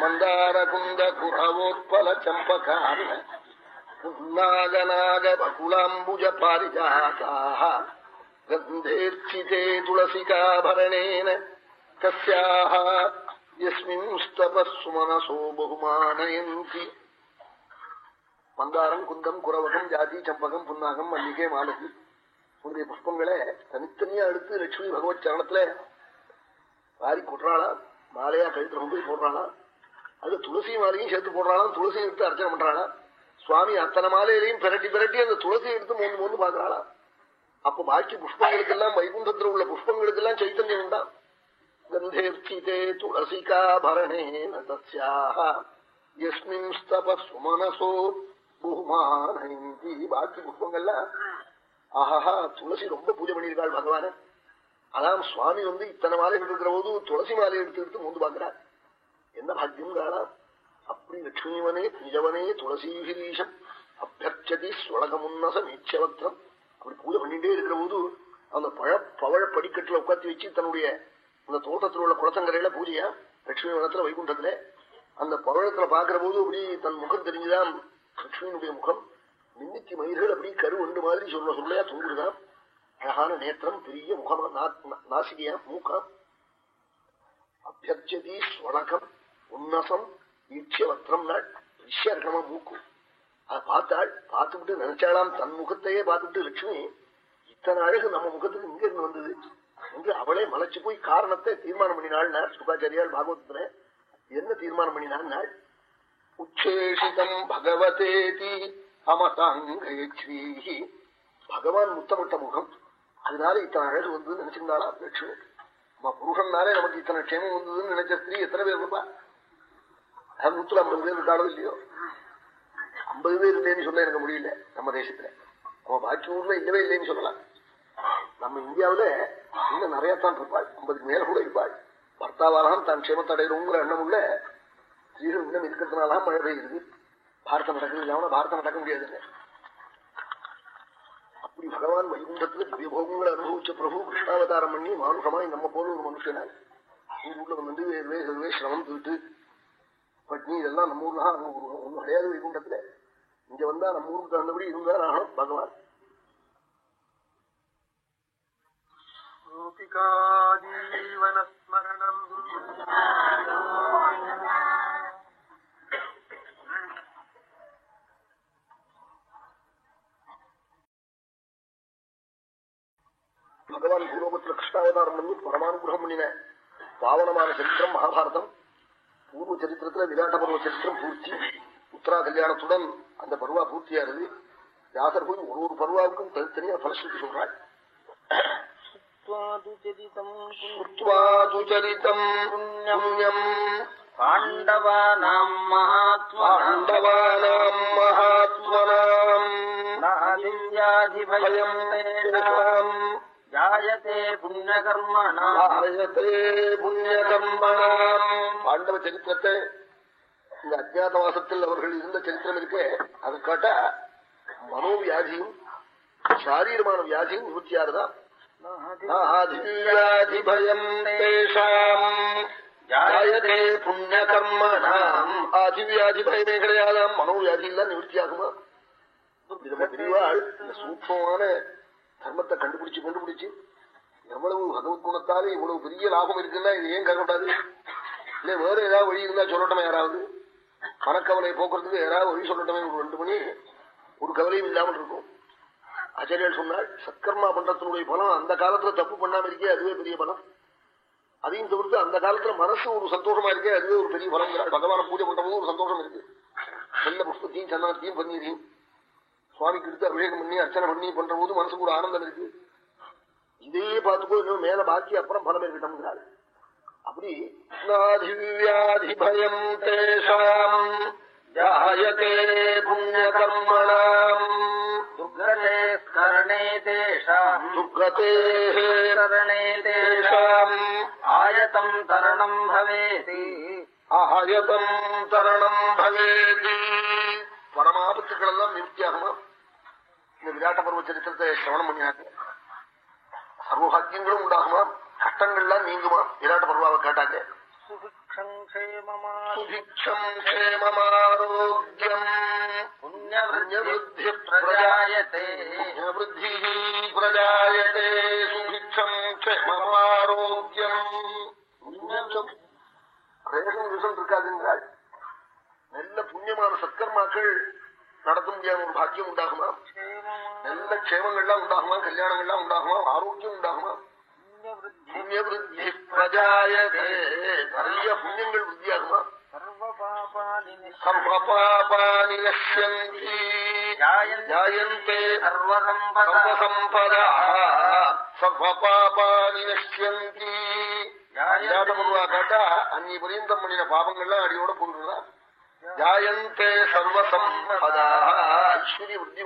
மந்தார குந்த குரவோத்பல சம்பகார. நாகநாக பகுலாம்புஜ பாரிஜாசாக கந்தேர்ச்சிதே துளசிகாபரணேன கஸ்யாஹ யஸ்மின் பகுமானயந்தி. மந்தாரம் குந்தம் குரவகம் ஜாதி சம்பகம் புன்னாகம் மல்லிகை மாலகி உன்னுடைய புஷ்பங்களை தனித்தனியா எடுத்து லட்சுமி பகவத் சரணத்துல வாரி போடுறாளா மாலையா கழுத்துல கொண்டு போய் போடுறாளா? அது துளசி மாலையும் சேர்த்து போடுறாளாம் துளசி எடுத்து அர்ச்சனை பண்றாளா? சுவாமி அத்தனை மாலையிலையும் பிரட்டி பிரட்டி அந்த துளசி எடுத்து மூணு மூணு பாக்குறாளா அப்ப பாக்கி புஷ்பங்களுக்கெல்லாம் வைகுண்டத்தில் உள்ள புஷ்பங்களுக்கெல்லாம் சைத்தன்யம் உண்டா? கந்தேர்ச்சிதே துளசிகாபரணே யஸ்மின் ஸ்தப சுமனசோ புகுமானி பாக்கி புஷ்பங்கள்லாம் ஆஹாஹா துளசி ரொம்ப பூஜை பண்ணியிருக்காள் பகவான. அதான் சுவாமி வந்து இத்தனை மாலை இருக்கிற போது துளசி மாலை எடுத்து எடுத்து மூந்து பாக்குறார் என்ன பாக்கியம் காணா அப்படி லட்சுமிவனே நிஜவனே துளசீகிரீஷம் அபியர்ச்சதி ஸ்வலகமுன்னச மீட்சவத்திரம் அப்படி பூஜை பண்ணிட்டே இருக்கிற போது அந்த பழ பவழ படிக்கட்டுல உட்காந்து வச்சு தன்னுடைய அந்த தோட்டத்தில் உள்ள குளத்தங்கரையில பூஜையா? லட்சுமி வனத்துல வைகுண்டத்துல. அந்த பவழத்துல பாக்குற போது அப்படி தன் முகம் தெரிஞ்சுதான் லட்சுமியினுடைய முகம். மின்னிக்கு மயிர்கள் அப்படி கருவண்டு மாதிரி சொல்ல சொல்லையா தூங்குறதாம் அழகான நேத்திரம் பெரிய முகமா நாசிகையா மூக்கம் அபியர்ச்சதி ஸ்வலகம் உன்னசம் ஈட்சியவத்திரம் நாள் விஷயம் இருக்கணுமா மூக்கு. அதை பார்த்தாள் பார்த்துக்கிட்டு நினைச்சாலாம் தன் முகத்தையே பார்த்துட்டு லட்சுமி இத்தனை அழகு நம்ம முகத்துக்கு இங்க இருந்து வந்தது. என்று அவளே மலைச்சு போய் காரணத்தை தீர்மானம் பண்ணினாள் சுகாச்சாரியால் பாகவதத்துல. என்ன தீர்மானம் பண்ணினாள் உச்சேஷிதம் பகவதேதி. அமதாங்கி பகவான் முத்தமிட்ட முகம். அதனால இத்தனை அழகு வந்து நினைச்சிருந்தாளா? லட்சுமி நம்ம புருஷன்னாலே நமக்கு இத்தனை க்ஷேமம் வந்ததுன்னு நினைச்ச ஸ்திரீ எத்தனை பேர் இருப்பா? நூத்துல ஐம்பது பேர் இருக்காளோ இல்லையோ? ஐம்பது பேர் இல்லைன்னு சொல்ல எனக்கு முடியல நம்ம தேசத்துல. நம்ம பாக்கி ஊர்ல இல்லவே இல்லைன்னு சொல்லலாம். நம்ம இந்தியாவில இன்னும் நிறைய தான் இருப்பாள். ஐம்பதுக்கு மேல கூட இருப்பாள். பர்த்தாவாலாம் தான் க்ஷேமத்தை எண்ணம் உள்ள ஸ்திரீகள் இன்னும் இருக்கிறதுனால மழை பெய்யுது. பாரதம் நடக்குது இல்லாம பாரதம் நடக்க முடியாதுங்க அப்படி பகவான் வைகுண்டத்துல திவ்யபோகங்களை அனுபவிச்ச பிரபு கிருஷ்ணாவதாரம் பண்ணி மானுஷமாய் நம்ம போல ஒரு மனுஷனை ஊர்ல வந்து வேர்வே செல்வே சிரமம் தூட்டு பட்னி இதெல்லாம் நம்ம ஊர்ல அங்க ஒண்ணும் கிடையாது வைகுண்டத்துல. இங்க வந்தா நம்ம ஊருக்கு தகுந்தபடி இருந்தா ஆகணும் பகவான். ஜீவனஸ்மரணம் பாவனமான சரித்திரம் மகாபாரதம். பூர்வ சரித்திரத்துல விராட்ட பருவ சரித்திரம் பூர்த்தி. உத்தரா கல்யாணத்துடன் அந்த பருவா பூர்த்தியாருது வியாசர் போய் ஒரு ஒரு பருவாவுக்கும் தனித்தனியா பலஸ்ருதி சொல்றாள் பாண்டவானாம் மகாத்மனாம். ஆயத்தே புண்ணியகர்மணாம் பாண்டவ சரித்திரத்தை இந்த அஜாதவாசத்தில் அவர்கள் இருந்த சரித்திரம் இருக்கே அதை காட்டா மனோவியாதியும் சாரீரமான வியாதியும் இருபத்தி ஆறு தான். ஆதிவியாதிபயம் ஆதிவியாதி பயமே கிடையாதாம். மனோவியாதி எல்லாம் நிவர்த்தியாகுமா? பெரியவாள் இந்த சூக்மமான தர்மத்தை கண்டுபிடிச்சு கண்டுபிடிச்சு எவ்வளவு பகவத் குணத்தால இவ்வளவு பெரிய லாபம் இருக்குன்னா இது ஏன் கருக்கூடாது இல்ல வேற ஏதாவது வழி இருந்தா சொல்லட்டுமே யாராவது? மனக்கவலையை போக்குறதுக்கு யாராவது வழி சொல்லட்டமே? ஒரு ரெண்டு மணி ஒரு கவலையும் இல்லாமல் இருக்கும். ஆச்சாரியர் சொன்னால் சத்கர்மா பண்றத்தினுடைய பலம் அந்த காலத்துல தப்பு பண்ணாம இருக்கே அதுவே பெரிய பலம். அதையும் தவிர்த்து அந்த காலத்துல மனசு ஒரு சந்தோஷமா இருக்கே அதுவே ஒரு பெரிய பலம். பகவான பூஜை பண்றதும் ஒரு சந்தோஷம் இருக்கு. வெள்ள புஷ்பத்தையும் சந்தனத்தையும் பண்ணிருக்கேன் சுவாமிக்கு எடுத்து அபிஷேகம் பண்ணி அர்ச்சனை பண்ணி பண்ற போது மனசுக்கு ஒரு ஆனந்தம் இருக்கு. இதே பார்த்துக்கோ இன்னும் மேல பாக்கி அப்புறம் பலம் இருக்கட்டும் அப்படி நாதிவியாதி பயம் தேசாம் ஜாயதே புண்ணியகர்மணாம். துர்கதே ஸ்கரணே தேஷாம். துர்கதே கரணே தேஷாம். தேசாம் ஆயதம் தரணம் பவேதி. ஆயதம் தரணம் பவேதி. பரமாபத்துக்கள் எல்லாம் நிவர்த்தியாகுமா? இந்த விராட்ட பருவ சரித்திரத்தை சிரவணம் பண்ணினாக்க சர்வபாக்கியங்களும் உண்டாகுமா? கஷ்டங்கள்லாம் நீங்குமா? விராட்ட பருவாவை க்ஷேமமாரோக்கியம். ரேஷன் விஷம் இருக்காதுங்கிறாள். நல்ல புண்ணியமான சத்கர்மாக்கள் நடத்த முடியாத ஒரு பாக்கியம் உண்டாகுமா? நல்ல க்ஷேமங்கள்லாம் உண்டாகுமா? கல்யாணங்கள்லாம் உண்டாகுமா? ஆரோக்கியம் உண்டாகுமா? புண்ணிய விருத்தி பிரஜாயதே. நிறைய புண்ணியங்கள் விருத்தியாகுமா? ஜாயந்தே சர்வசம்பதா. சர்வபாபானி நஷ்யந்தி காட்டா அன்னி பரியந்தம் பண்ணின பாபங்கள்லாம் அடியோட போடுறதா ஜாயந்தே சர்வசம்பதா ஐஸ்வர்ய விருத்தி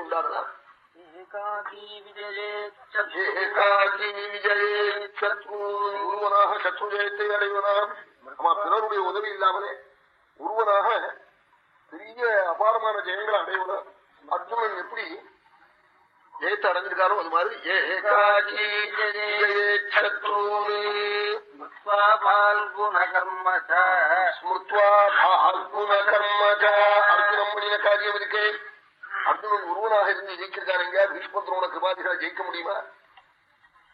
சத்ரு ஒருவனாக சத்ரு ஜெயத்தை அடைவனாம் ஆமா பிறருடைய உதவி இல்லாமலே ஒருவனாக பெரிய அபாரமான ஜெயங்களை அடைவனா அர்ஜுனன் எப்படி ஜெயத்தை அடைஞ்சிருக்காரோ அது மாதிரி அர்ஜுனம் பண்ணின காரியம் இருக்கே. அர்ஜுனன் ஒருவனாக இருந்து ஜெயிச்சிருக்காருங்க பீஷ்மத்ரோண கிருபாதிகளை ஜெயிக்க முடியுமா?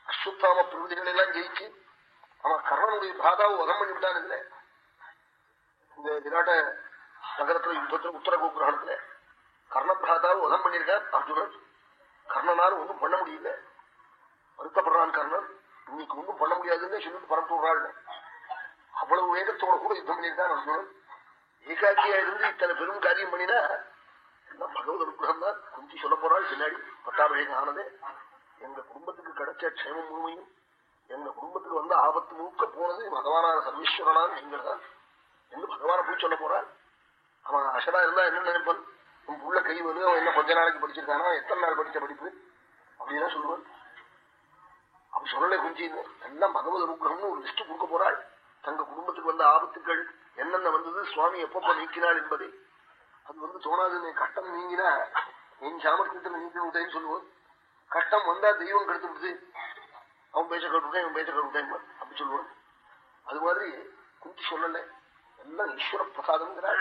அஸ்வத்தாம பிரபதிகள் எல்லாம் ஜெயிச்சு அவன் கர்ணனுடைய பிராதாவை வதம் பண்ணிவிட்டான் இந்த விராட்ட நகரத்துல யுத்தத்துல உத்தர கோபுரத்துல கர்ண பிராதாவை வதம் பண்ணியிருக்கான் அர்ஜுனன். கர்ணனால ஒன்றும் பண்ண முடியல. வருத்தப்படுறான் கர்ணன். இன்னைக்கு ஒன்றும் பண்ண முடியாதுன்னு சொல்லிட்டு பரப்பு அவ்வளவு வேகத்தோட கூட யுத்தம் பண்ணியிருந்தான் அர்ஜுனன் ஏகாக்கியா இருந்து இத்தனை பெரும் காரியம் பண்ணினா எல்லாம் பகவத் அனுகிரகம் தான்? குந்தி சொல்ல போறாள் பின்னாடி பட்டாபிஷேகம் ஆனதே. எங்க குடும்பத்துக்கு கிடைச்ச க்ஷேமம் முழுமையும் எங்க குடும்பத்துக்கு வந்த ஆபத்து முழுக்க போனது பகவானான சர்வீஸ்வரனான் நீங்கள் தான் என்று பகவான போய் சொல்ல போறாள் அவன் அசடா இருந்தா என்ன நினைப்பான்? உன் புள்ள கை வந்து அவன் என்ன கொஞ்ச நாளைக்கு படிச்சிருக்கானா? எத்தனை நாள் படிச்ச படிப்பு? அப்படின்னா சொல்லுவான். அப்படி சொல்லலை குஞ்சின்னு எல்லாம் பகவத் அனுகிரகம்னு ஒரு லிஸ்ட் கொடுக்க போறாள். தங்க குடும்பத்துக்கு வந்த ஆபத்துக்கள் என்னென்ன வந்தது சுவாமி எப்பப்ப நீக்கினாள் என்பதை. அது வந்து தோணாது நீ கட்டம் நீங்கினா என் சாமர்த்தியத்தில் நீக்கி விட்டேன்னு சொல்லுவோம் கஷ்டம் வந்தா தெய்வம் கெடுத்து விடுது. அவன் பேச கட்டுட்டேன் இவன் பேச கட்டுட்டேன் அப்படி சொல்லுவான். அது மாதிரி குந்தி சொல்லலை. எல்லாம் ஈஸ்வர பிரசாதம்ங்கிறாள்.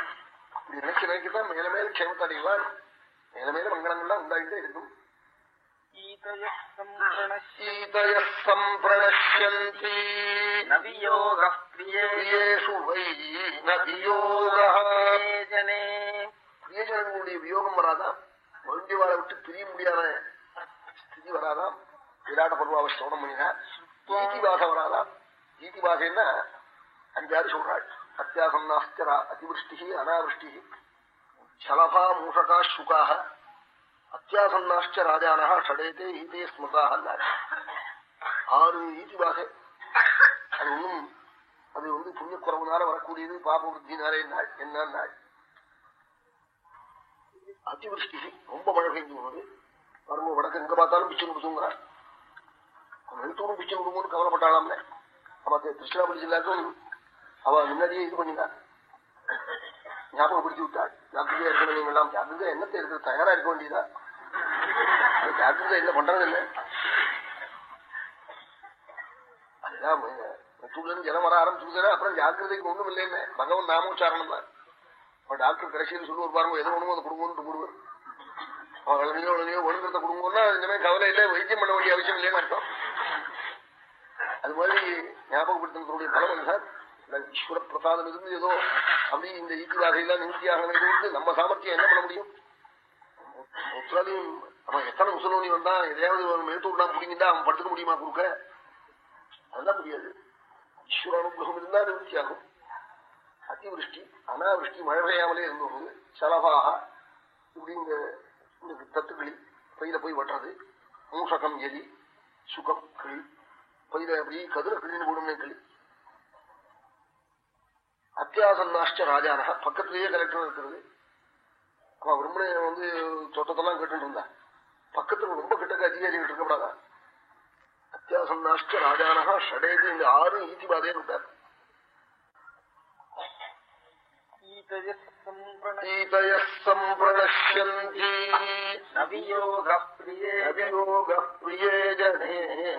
அப்படி நினைச்சு நினைச்சுதான் மேல மேல க்ஷேமத்தை அடைவார் மேல மேல மங்களங்கள்லாம் உண்டாயிட்டே இருக்கும். பிரியஜனங்களுடைய வியோகம் வராதான் மருந்திவாளை விட்டு பிரிய முடியாத ஸ்திதி வராதான் விராட பருவாவை ஸ்தோனம் பண்ணினா. ஈதிபாசை வராதான் ஈதிபாசைன்னா அஞ்சாறு சொல்றாள். அத்தியாசம் நாஸ்தரா அதிவிருஷ்டி அனாவிருஷ்டி சலபா மூஷகா சுகாக அத்தியாசன்னாச்ச ராஜானா ஷடேதே ஈதே ஸ்மிருதாக ஆறு ஈதிவாக அது ஒன்றும் அது வந்து புண்ணியக்குறவுனால வரக்கூடியது பாப விருத்தினாலே நாள் என்ன நாள். அதிவிருஷ்டி ரொம்ப மழை பெய்ஞ்சு போனது வரும்போது வடக்கு எங்க பார்த்தாலும் பிச்சு கொடுத்துங்கிறார் எழுத்தூரும் பிச்சு கொடுக்கும்னு கவலைப்பட்டாளாம்ல அவன் திருச்சிராப்பள்ளி ஜில்லாக்கும் அவ முன்னாடியே இது பண்ணிதான் ஞாபகம் பிடிச்சி விட்டாள் ஜாக்கிரதையா இருக்கணும் நீங்க எல்லாம் ஜாக்கிரதையா என்னத்தை இருக்கிறது தயாரா இருக்க வேண்டியதா? அது ஜாக்கிரதை என்ன பண்றது இல்லை. அதுதான் மெத்தூர்ல ஜலம் வர ஆரம்பிச்சுதுன்னா அப்புறம் ஜாக்கிரதைக்கு ஒண்ணும் இல்லைன்னு. பகவன் நாமோச்சாரணம் தான். அவன் டாக்டர் கடைசியில் சொல்லுவார் பாருங்க எது ஒண்ணுமோ அதை கொடுங்கன்னு கொடுவார் அவன் இளநியோ இளநியோ ஒழுங்குறத கொடுங்கன்னா இனிமே கவலை இல்லை வைத்தியம் பண்ண வேண்டிய அவசியம் இல்லைன்னு அர்த்தம். அது மாதிரி ஞாபகப்படுத்தினுடைய பலம் என்ன சார்? ஈஸ்வர பிரசாதம் இருந்து ஏதோ அப்படி இந்த ஈட்டு எல்லாம் நிவர்த்தியாக வந்து நம்ம சாமர்த்தியம் என்ன பண்ண முடியும்? ஒத்துறாலையும் அவன் எத்தனை முசலோனி வந்தா எதையாவது ஒரு மேட்டூர்லாம் பிடிங்கிட்டா அவன் படுத்துக்க முடியுமா கொடுக்க அதெல்லாம் முடியாது. ஈஸ்வர அனுகிரகம் இருந்தா நிவர்த்தியாகும் அதிவிருஷ்டி அனாவிருஷ்டி மழை பெய்யாமலே இருந்தவங்க செலவாக இப்படி இந்த தத்துக்களி பயில போய் வட்டுறது மூஷகம் எலி சுகம் கிளி. பயில அப்படி கதிர கிளின்னு போடுமே கிளி. அத்தியாசன்னாஷ்ட ராஜானக பக்கத்திலேயே கலெக்டர் இருக்கிறது. அவன் விரும்பனை வந்து சொத்தத்தெல்லாம் கேட்டுட்டு இருந்தா பக்கத்துல ரொம்ப கிட்டக்க அதிகாரிகள் இருக்கப்படாதா அத்தியாசன்னாஷ்ட ராஜானகா ஷடேதி இந்த ஆறு ஈதி பாதையே இருக்கார்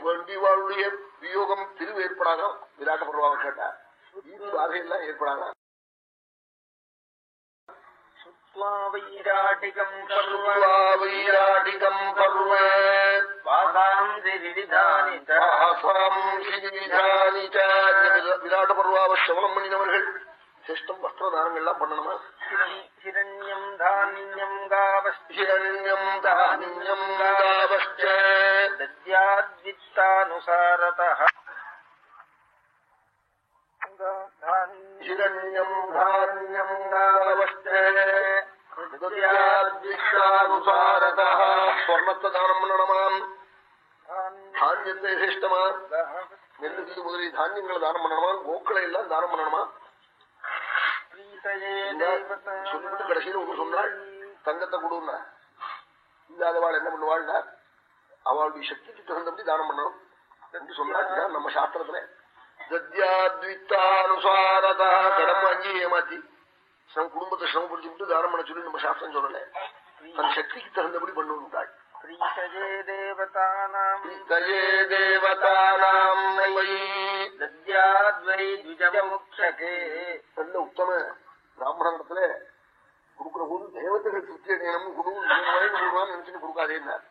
வேண்டி வாழ்வுடைய வியோகம் திருவேற்படாதான் விராட்ட பருவாவை கேட்டார். ஈதி பாதையெல்லாம் ஏற்படாதா வைராட்டிகம் பர்வாட்டிகம் பர்வ விராட்ட பர்வாவை சவனம் பண்ணினவர்கள் சிஷ்டம் வஸ்திர தானங்கள்லாம் பண்ணணுமா ஹிரண்யம் தானியம் ஹிரண்யம் தானியம் தாவஸ்தானுசாரதா ஹிரண்யம் தானியம் ஸ்வர்ணத்தை தானம் பண்ணணுமாம் தானியத்தை சிஷ்டமா நெல்லுக்கு முதலிய தானியங்களை தானம் பண்ணணுமா கோக்களை எல்லாம் தானம் பண்ணணுமா சொல்லிட்டு கடைசியில் ஒன்று சொன்னாள் தங்கத்தை கொடுன்னா இந்த அதுவாள் என்ன பண்ணுவாள்னா அவளுடைய சக்திக்கு தகுந்தபடி தானம் பண்ணணும் என்று சொன்னாச்சுன்னா நம்ம சாஸ்திரத்துல தத்யாத்வித்தானுசாரதா கடமை அங்கேயே ஏமாத்தி நம்ம குடும்பத்தை சிரமப்படுத்தி விட்டு தானம் பண்ண சொல்லி நம்ம சாஸ்திரம் சொல்லல। தன் சக்திக்கு தகுந்தபடி பண்ணுவாள் நல்ல உத்தம பிராமணத்துல கொடுக்கிற போது தேவத்தைகள் திருப்தி அடையணும் குடும்பம் நினைச்சுன்னு கொடுக்காதேன்னார்.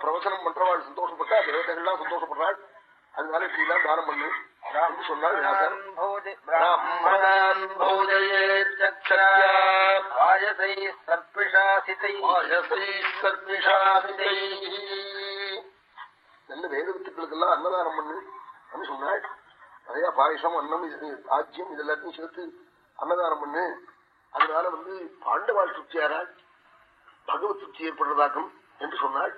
பிரவசனம் பண்றவாள் சந்தோஷப்பட்டா தேவதைகள்லாம் சந்தோஷப்படுறாள் அதனால இப்படிலாம் தானம் பண்ணு என்று நல்ல வேத வித்துக்களுக்கெல்லாம் அன்னதானம் பண்ணு அப்படின்னு சொன்னாள். நிறைய பாயசம் அன்னம் ராஜ்யம் இது எல்லாத்தையும் சேர்த்து அன்னதானம் பண்ணு. அதனால வந்து பாண்டவாள் திருப்தியாரா பகவத் திருப்தி ஏற்படுறதாக்கும் என்று சொன்னாள்.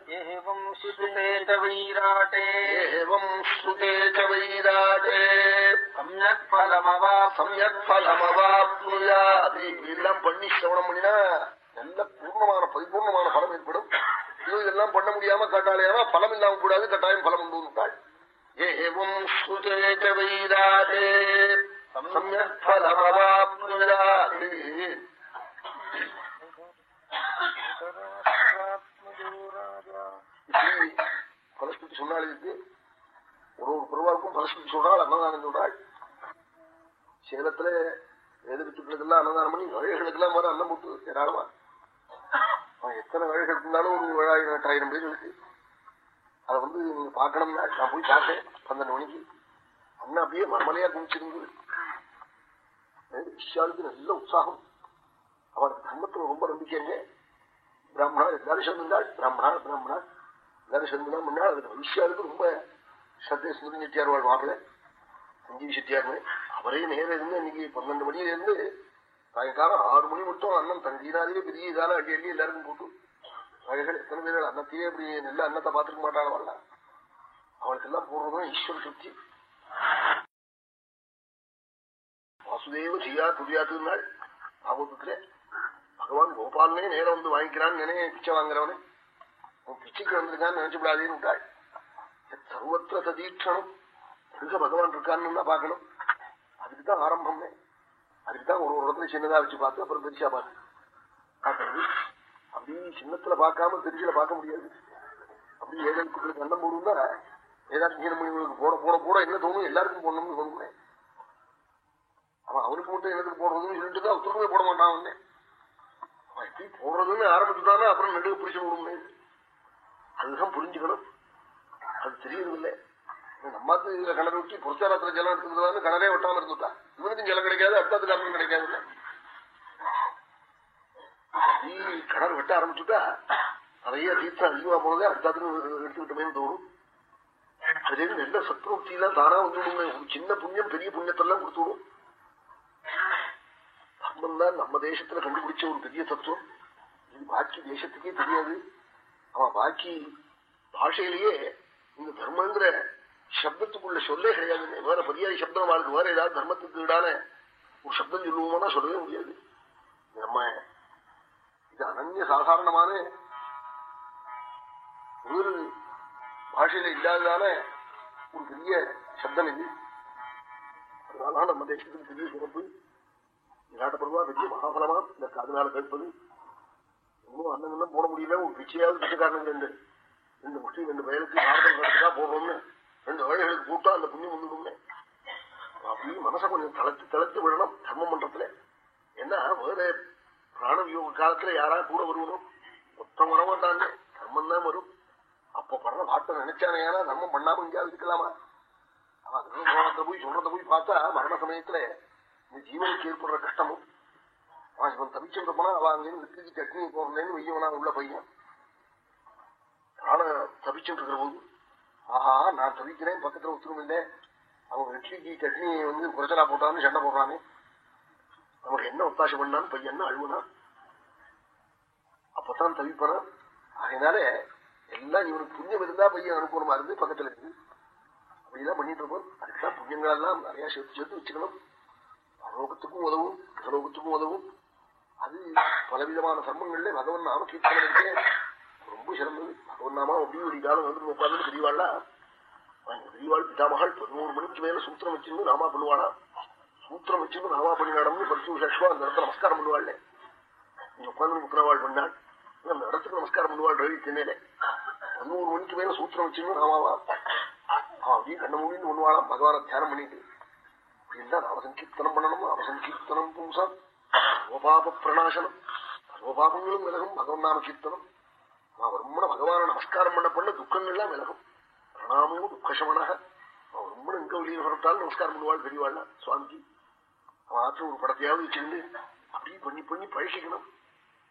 இதெல்லாம் பண்ணி சிரவணம் பண்ணினா நல்ல பூர்ணமான பரிபூர்ணமான பலம் ஏற்படும். இது இதெல்லாம் பண்ண முடியாம காட்டாளையானா பலம் இல்லாம கூடாது கட்டாயம் பலம் உண்டு விட்டாள் ஏவம் ஸ்ருதேஜ வைராஜே சமயக் பலமவாப்னுயாத். இப்படி பலஸ்துதி சொன்னாள் இதுக்கு. ஒரு ஒரு குருவாருக்கும் பலஸ்துதி சொல்றாள் அன்னதானம் சொல்றாள் சேலத்துல வேத வித்துக்களுக்கெல்லாம் அன்னதானம் பண்ணி ஏழைகளுக்கெல்லாம் வர அன்னம் போட்டு ஏராளமா. அவன் எத்தனை வேலைகள் இருந்தாலும் ஒரு ஏழாயிரம் எட்டாயிரம் பேர் இருக்கு அதை வந்து நீங்க பாக்கணும்னா நான் போய் பார்த்தேன். பன்னெண்டு மணிக்கு. அண்ணா அப்படியே மர்மலையா குமிச்சிருந்து விஷயாளுக்கு நல்ல உற்சாகம். அவனுக்கு தர்மத்துல ரொம்ப நம்பிக்கைங்க பிராமணா எல்லாரும் சேர்ந்தாள் பிராமணா பிராமணா எல்லாரும் சேர்ந்துதான் முன்னாள் அதுக்கு வைசியாளுக்கு ரொம்ப சத்திய சுந்தரம் செட்டியார் வாழ் மாப்பிள்ள சஞ்சீவி செட்டியார்னு அவரே நேரம் இருந்து இன்னைக்கு பன்னெண்டு மணியில இருந்து சாயங்காலம் ஆறு மணி மட்டும் அண்ணன் தங்கினாலே பெரிய இதால அடி அடி எல்லாருக்கும் போட்டு அழகள் எத்தனை பேர்கள் அன்னத்தையே அப்படி நல்ல அன்னத்தை பார்த்துக்க மாட்டாள் வரல அவளுக்கு எல்லாம் போடுறதும் ஈஸ்வர சுத்தி. வாசுதேவ செய்யா துரியாத்துனாள். ஆபத்துல பகவான் கோபாலனே நேரம் வந்து வாங்கிக்கிறான்னு நினைய பிச்சை வாங்குறவனே. அவன் பிச்சைக்கு வந்திருக்கான்னு நினைச்சுவிடாதேன்னு விட்டாள். சர்வத்திர சதீட்சணம். எங்க பகவான் இருக்கான்னு தான் பார்க்கணும். அதுக்குதான் ஆரம்பமே அதுக்குதான் ஒரு ஒரு இடத்துல சின்னதா வச்சு பார்த்து அப்புறம் பெருசா பார்த்து. அப்படி சின்னத்துல பார்க்காம பெருசில பார்க்க முடியாது. அப்படி ஏழைகளுக்கு கண்ணம் போடுந்தா ஏதாச்சும் மணிகளுக்கு போட போட போட என்ன தோணும்? எல்லாருக்கும் போடணும்னு சொல்லுவேன் அவன் அவனுக்கு மட்டும் எனக்கு போடுறதுன்னு சொல்லிட்டு தான் ஒருத்தருமே போட மாட்டான் அவனே. அவன் எப்படி போடுறதுன்னு ஆரம்பிச்சுட்டானா அப்புறம் நடுவு பிடிச்சு விடுமே அதுதான் புரிஞ்சுக்கணும். அது தெரியறதில்லை. நம்மாத்து இதுல கிணறு ஊட்டி புரச்சாரத்துல ஜலம் எடுத்துக்கிறதான்னு கிணறே ஒட்டாம இருந்துட்டா. இவனுக்கும் ஜலம் கிடைக்காது அடுத்தது காரணம் கிடைக்காது நீ கிணறு வெட்ட ஆரம்பிச்சுட்டா நிறைய தீர்த்தம் அதிகமா போனதே அடுத்ததுன்னு எடுத்துக்கிட்டமே தோணும். அதுல நல்ல சத்ருப்தி எல்லாம் தானா வந்துடுமே. சின்ன புண்ணியம் பெரிய புண்ணியத்தெல்லாம் கொடுத்துடும். தர்மம் தான் நம்ம தேசத்துல கண்டுபிடிச்ச ஒரு பெரிய தத்துவம். இது பாக்கி தேசத்துக்கே தெரியாது. அவன் பாக்கி பாஷையிலேயே இந்த தர்மங்கிற சப்தத்துக்குள்ள சொல்லே கிடையாது. வேற பரியாய சப்தம் வாழ்க்கை வேற ஏதாவது தர்மத்துக்கு ஈடான ஒரு சப்தம் சொல்லுவோம்னா சொல்லவே முடியாது. நம்ம இது அனன்ய சாதாரணமான ஒரு பாஷையில இல்லாததான ஒரு பெரிய சப்தம் இது. அதனால நம்ம தேசத்துக்கு பெரிய சிறப்பு. விளையாட்டப்படுவா பெரிய மகாபலமா இந்த காதனால கேட்பது. இன்னும் அண்ணன் போட முடியல. ஒரு பிச்சையாவது பிச்சைக்காரன் ரெண்டு ரெண்டு முஸ்லீம் ரெண்டு வயலுக்கு பாரதம் போடுறோம்னு ரெண்டு ஏழைகளுக்கு கூட்டா அந்த புண்ணியம் வந்துடுமே அப்படி மனசை கொஞ்சம் தளர்த்து தளர்த்து விடணும் தர்மம் மன்றத்துல ஏன்னா வேற பிராணவியோக காலத்துல யாரா கூட வருவனும் மொத்தம் வர மாட்டாங்க தர்மம் தான் வரும். அப்ப படுற பாட்டை நினைச்சானே ஏன்னா தர்மம் பண்ணாம எங்கேயாவது இருக்கலாமா? அவன் கிரகத்தை போய் சொல்றத போய் பார்த்தா மரண சமயத்துல இந்த ஜீவனுக்கு ஏற்படுற கஷ்டமும் அவன் இவன் தவிச்சுட்டு போனா அவன் அங்கே விட்டுக்கு சட்னி போறேன்னு வெய்யவனா உள்ள பையன். பிராண தவிச்சுட்டு இருக்கிற போது ஆஹா நான் தவிக்கிறேன் பக்கத்துல ஒத்துரும் இல்லை அவன் சட்னி வந்து குறைச்சலா போட்டான்னு சண்டை போடுறானே. அவனுக்கு என்ன ஒத்தாசை பண்ணான்னு பையன் அழுவனா? அப்பதான் தவிப்பறான். அதனால எல்லாம் இவனுக்கு புண்ணியம் இருந்தா பையன் அனுகூலமா இருந்து பக்கத்துல இருக்கு. அப்படிதான் பண்ணிட்டு இருப்போம். அதுக்குதான் புண்ணியங்கள் எல்லாம் நிறைய சேர்த்து சேர்த்து வச்சுக்கணும். பரலோகத்துக்கும் உதவும் கிரலோகத்துக்கும் உதவும். அது பலவிதமான சர்மங்கள்ல பகவன் நாம கீர்த்தனம் இருக்கேன் ரொம்ப சிறந்தது பகவன் நாமா அப்படியே ஒரு காலம் வந்து உட்காந்து பெரியவாள்ல பெரியவாள் பிதாமகள் பதினோரு மணிக்கு மேல சூத்திரம் வச்சிருந்து நாமா பண்ணுவாளா சூத்திரம் வச்சிருந்து நாமா பண்ணினாடம்னு பரிசு விசேஷமா அந்த இடத்துல நமஸ்காரம் பண்ணுவாள் உட்காந்து உட்கார்ந்து முத்திரவாள் பண்ணாள். அந்த இடத்துக்கு நமஸ்காரம் பண்ணுவாள் ரவி திண்ணையில. பதினோரு மணிக்கு மேல சூத்திரம் வச்சிருந்து நாமாவா? அப்படியே கண்ண மூடின்னு பண்ணுவாளாம். பகவான தியானம் பண்ணிட்டு. அப்படின்னா நாமசங்கீர்த்தனம் பண்ணணும்? நாமசங்கீர்த்தனம் பும்சம் சர்வபாப பிரணாசனம். சர்வபாபங்களும் விலகும். பகவன் நாம கீர்த்தனம். அவன் ரொம்ப பகவான நமஸ்காரம் பண்ண பண்ண துக்கங்கள்லாம் விலகும். பிரணாமமும் துக்கசமனாக. அவன் ரொம்ப எங்க வெளியில் வரட்டாலும் நமஸ்காரம் பண்ணுவாள் பெரியவாள் சுவாமிக்கு அவன் ஆற்ற ஒரு படத்தையாவது வச்சிருந்து அப்படி பண்ணி பண்ணி பழகிக்கணும்.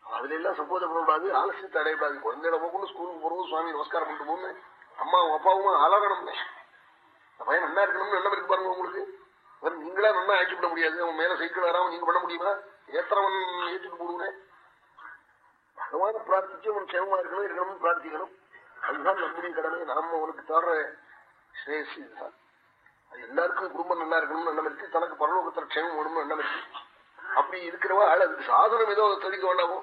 அதுல எல்லாம் சம்போதப்படக்கூடாது ஆலசியத்தை அடையக்கூடாது குழந்தையிட போகணும் ஸ்கூலுக்கு போறோம் சுவாமி நமஸ்காரம் பண்ணிட்டு போகணும் அம்மாவும் அப்பாவும் ஆளாகணும்னே. பையன் நல்லா இருக்கணும்னு நல்ல இருக்கு பாருங்க உங்களுக்கு. நீங்களா நல்லா ஆக்கிவிட முடியாது. அவன் மேல சைக்கிள் வராம நீங்க பண்ண முடியுமா? ஏத்தரவன் ஏற்றுட்டு போடுவேன். பகவான பிரார்த்திச்சு அவன் சேவமா இருக்கணும் இருக்கணும்னு பிரார்த்திக்கணும். அதுதான் நம்முடைய கடமை. நாம அவனுக்கு தர்ற ஸ்ரேயஸ் இதுதான். அது எல்லாருக்கும் குடும்பம் நல்லா இருக்கணும்னு எண்ணம் இருக்கு. தனக்கு பரலோகத்துல க்ஷேமம் வேணும்னு எண்ணம் இருக்கு. அப்படி இருக்கிறவா அதுக்கு சாதனம் ஏதோ தெளிக்க வேண்டாமோ?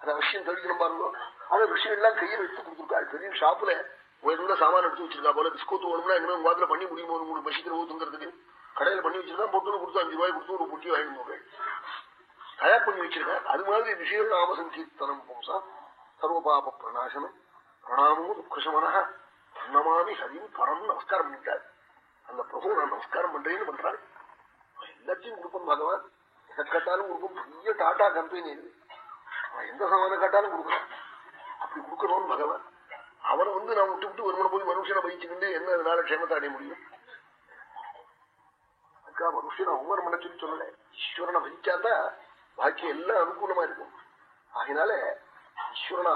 அது அவசியம் தெளிக்கணும் பாருங்க. அதை விஷயம் எல்லாம் கையில் எடுத்து கொடுத்துருக்காரு பெரிய ஷாப்புல உயர்ந்த சாமான எடுத்து வச்சிருக்கா போல. பிஸ்கோத்து வேணும்னா இனிமே உங்க பண்ணி முடியுமோ? ஒரு மூணு பசிக்கிற ஊத்துங்கிறதுக்கு. கடையில பண்ணி வச்சிருந்தா பொட்டுன்னு கொடுத்து அஞ்சு ரூபாய் கொடுத்து ஒரு பொட்டி வாங்கிட்டு தயார் பண்ணி வச்சிருக்கேன் அது மாதிரி விஷயம் நாம சங்கீர்த்தனம் பும்சா சர்வ பாப பிரணாசனம் பிரணாமமும் துக்கசமன பிரணமாமி ஹரியும் பரம் நமஸ்காரம் பண்ணிட்டார். அந்த பிரபு நான் நமஸ்காரம் பண்றேன்னு பண்றாரு. எல்லாத்தையும் கொடுப்போம் பகவான். எதை கேட்டாலும் கொடுப்போம் பெரிய டாடா கம்பெனி இது. அவன் எந்த சாமானம் கேட்டாலும் கொடுக்குறான் அப்படி கொடுக்கணும்னு பகவான். அவனை வந்து நான் விட்டு விட்டு ஒருவனை போய் மனுஷனை பயிச்சுக்கிட்டு என்ன அதனால க்ஷேமத்தை அடைய முடியும்? அக்கா மனுஷனை ஒவ்வொரு மனசுன்னு சொல்லல. ஈஸ்வரனை பயிச்சாதான் பாக்கி எல்லாம் அனுகூலமா இருக்கும். அதனால ஈஸ்வரனை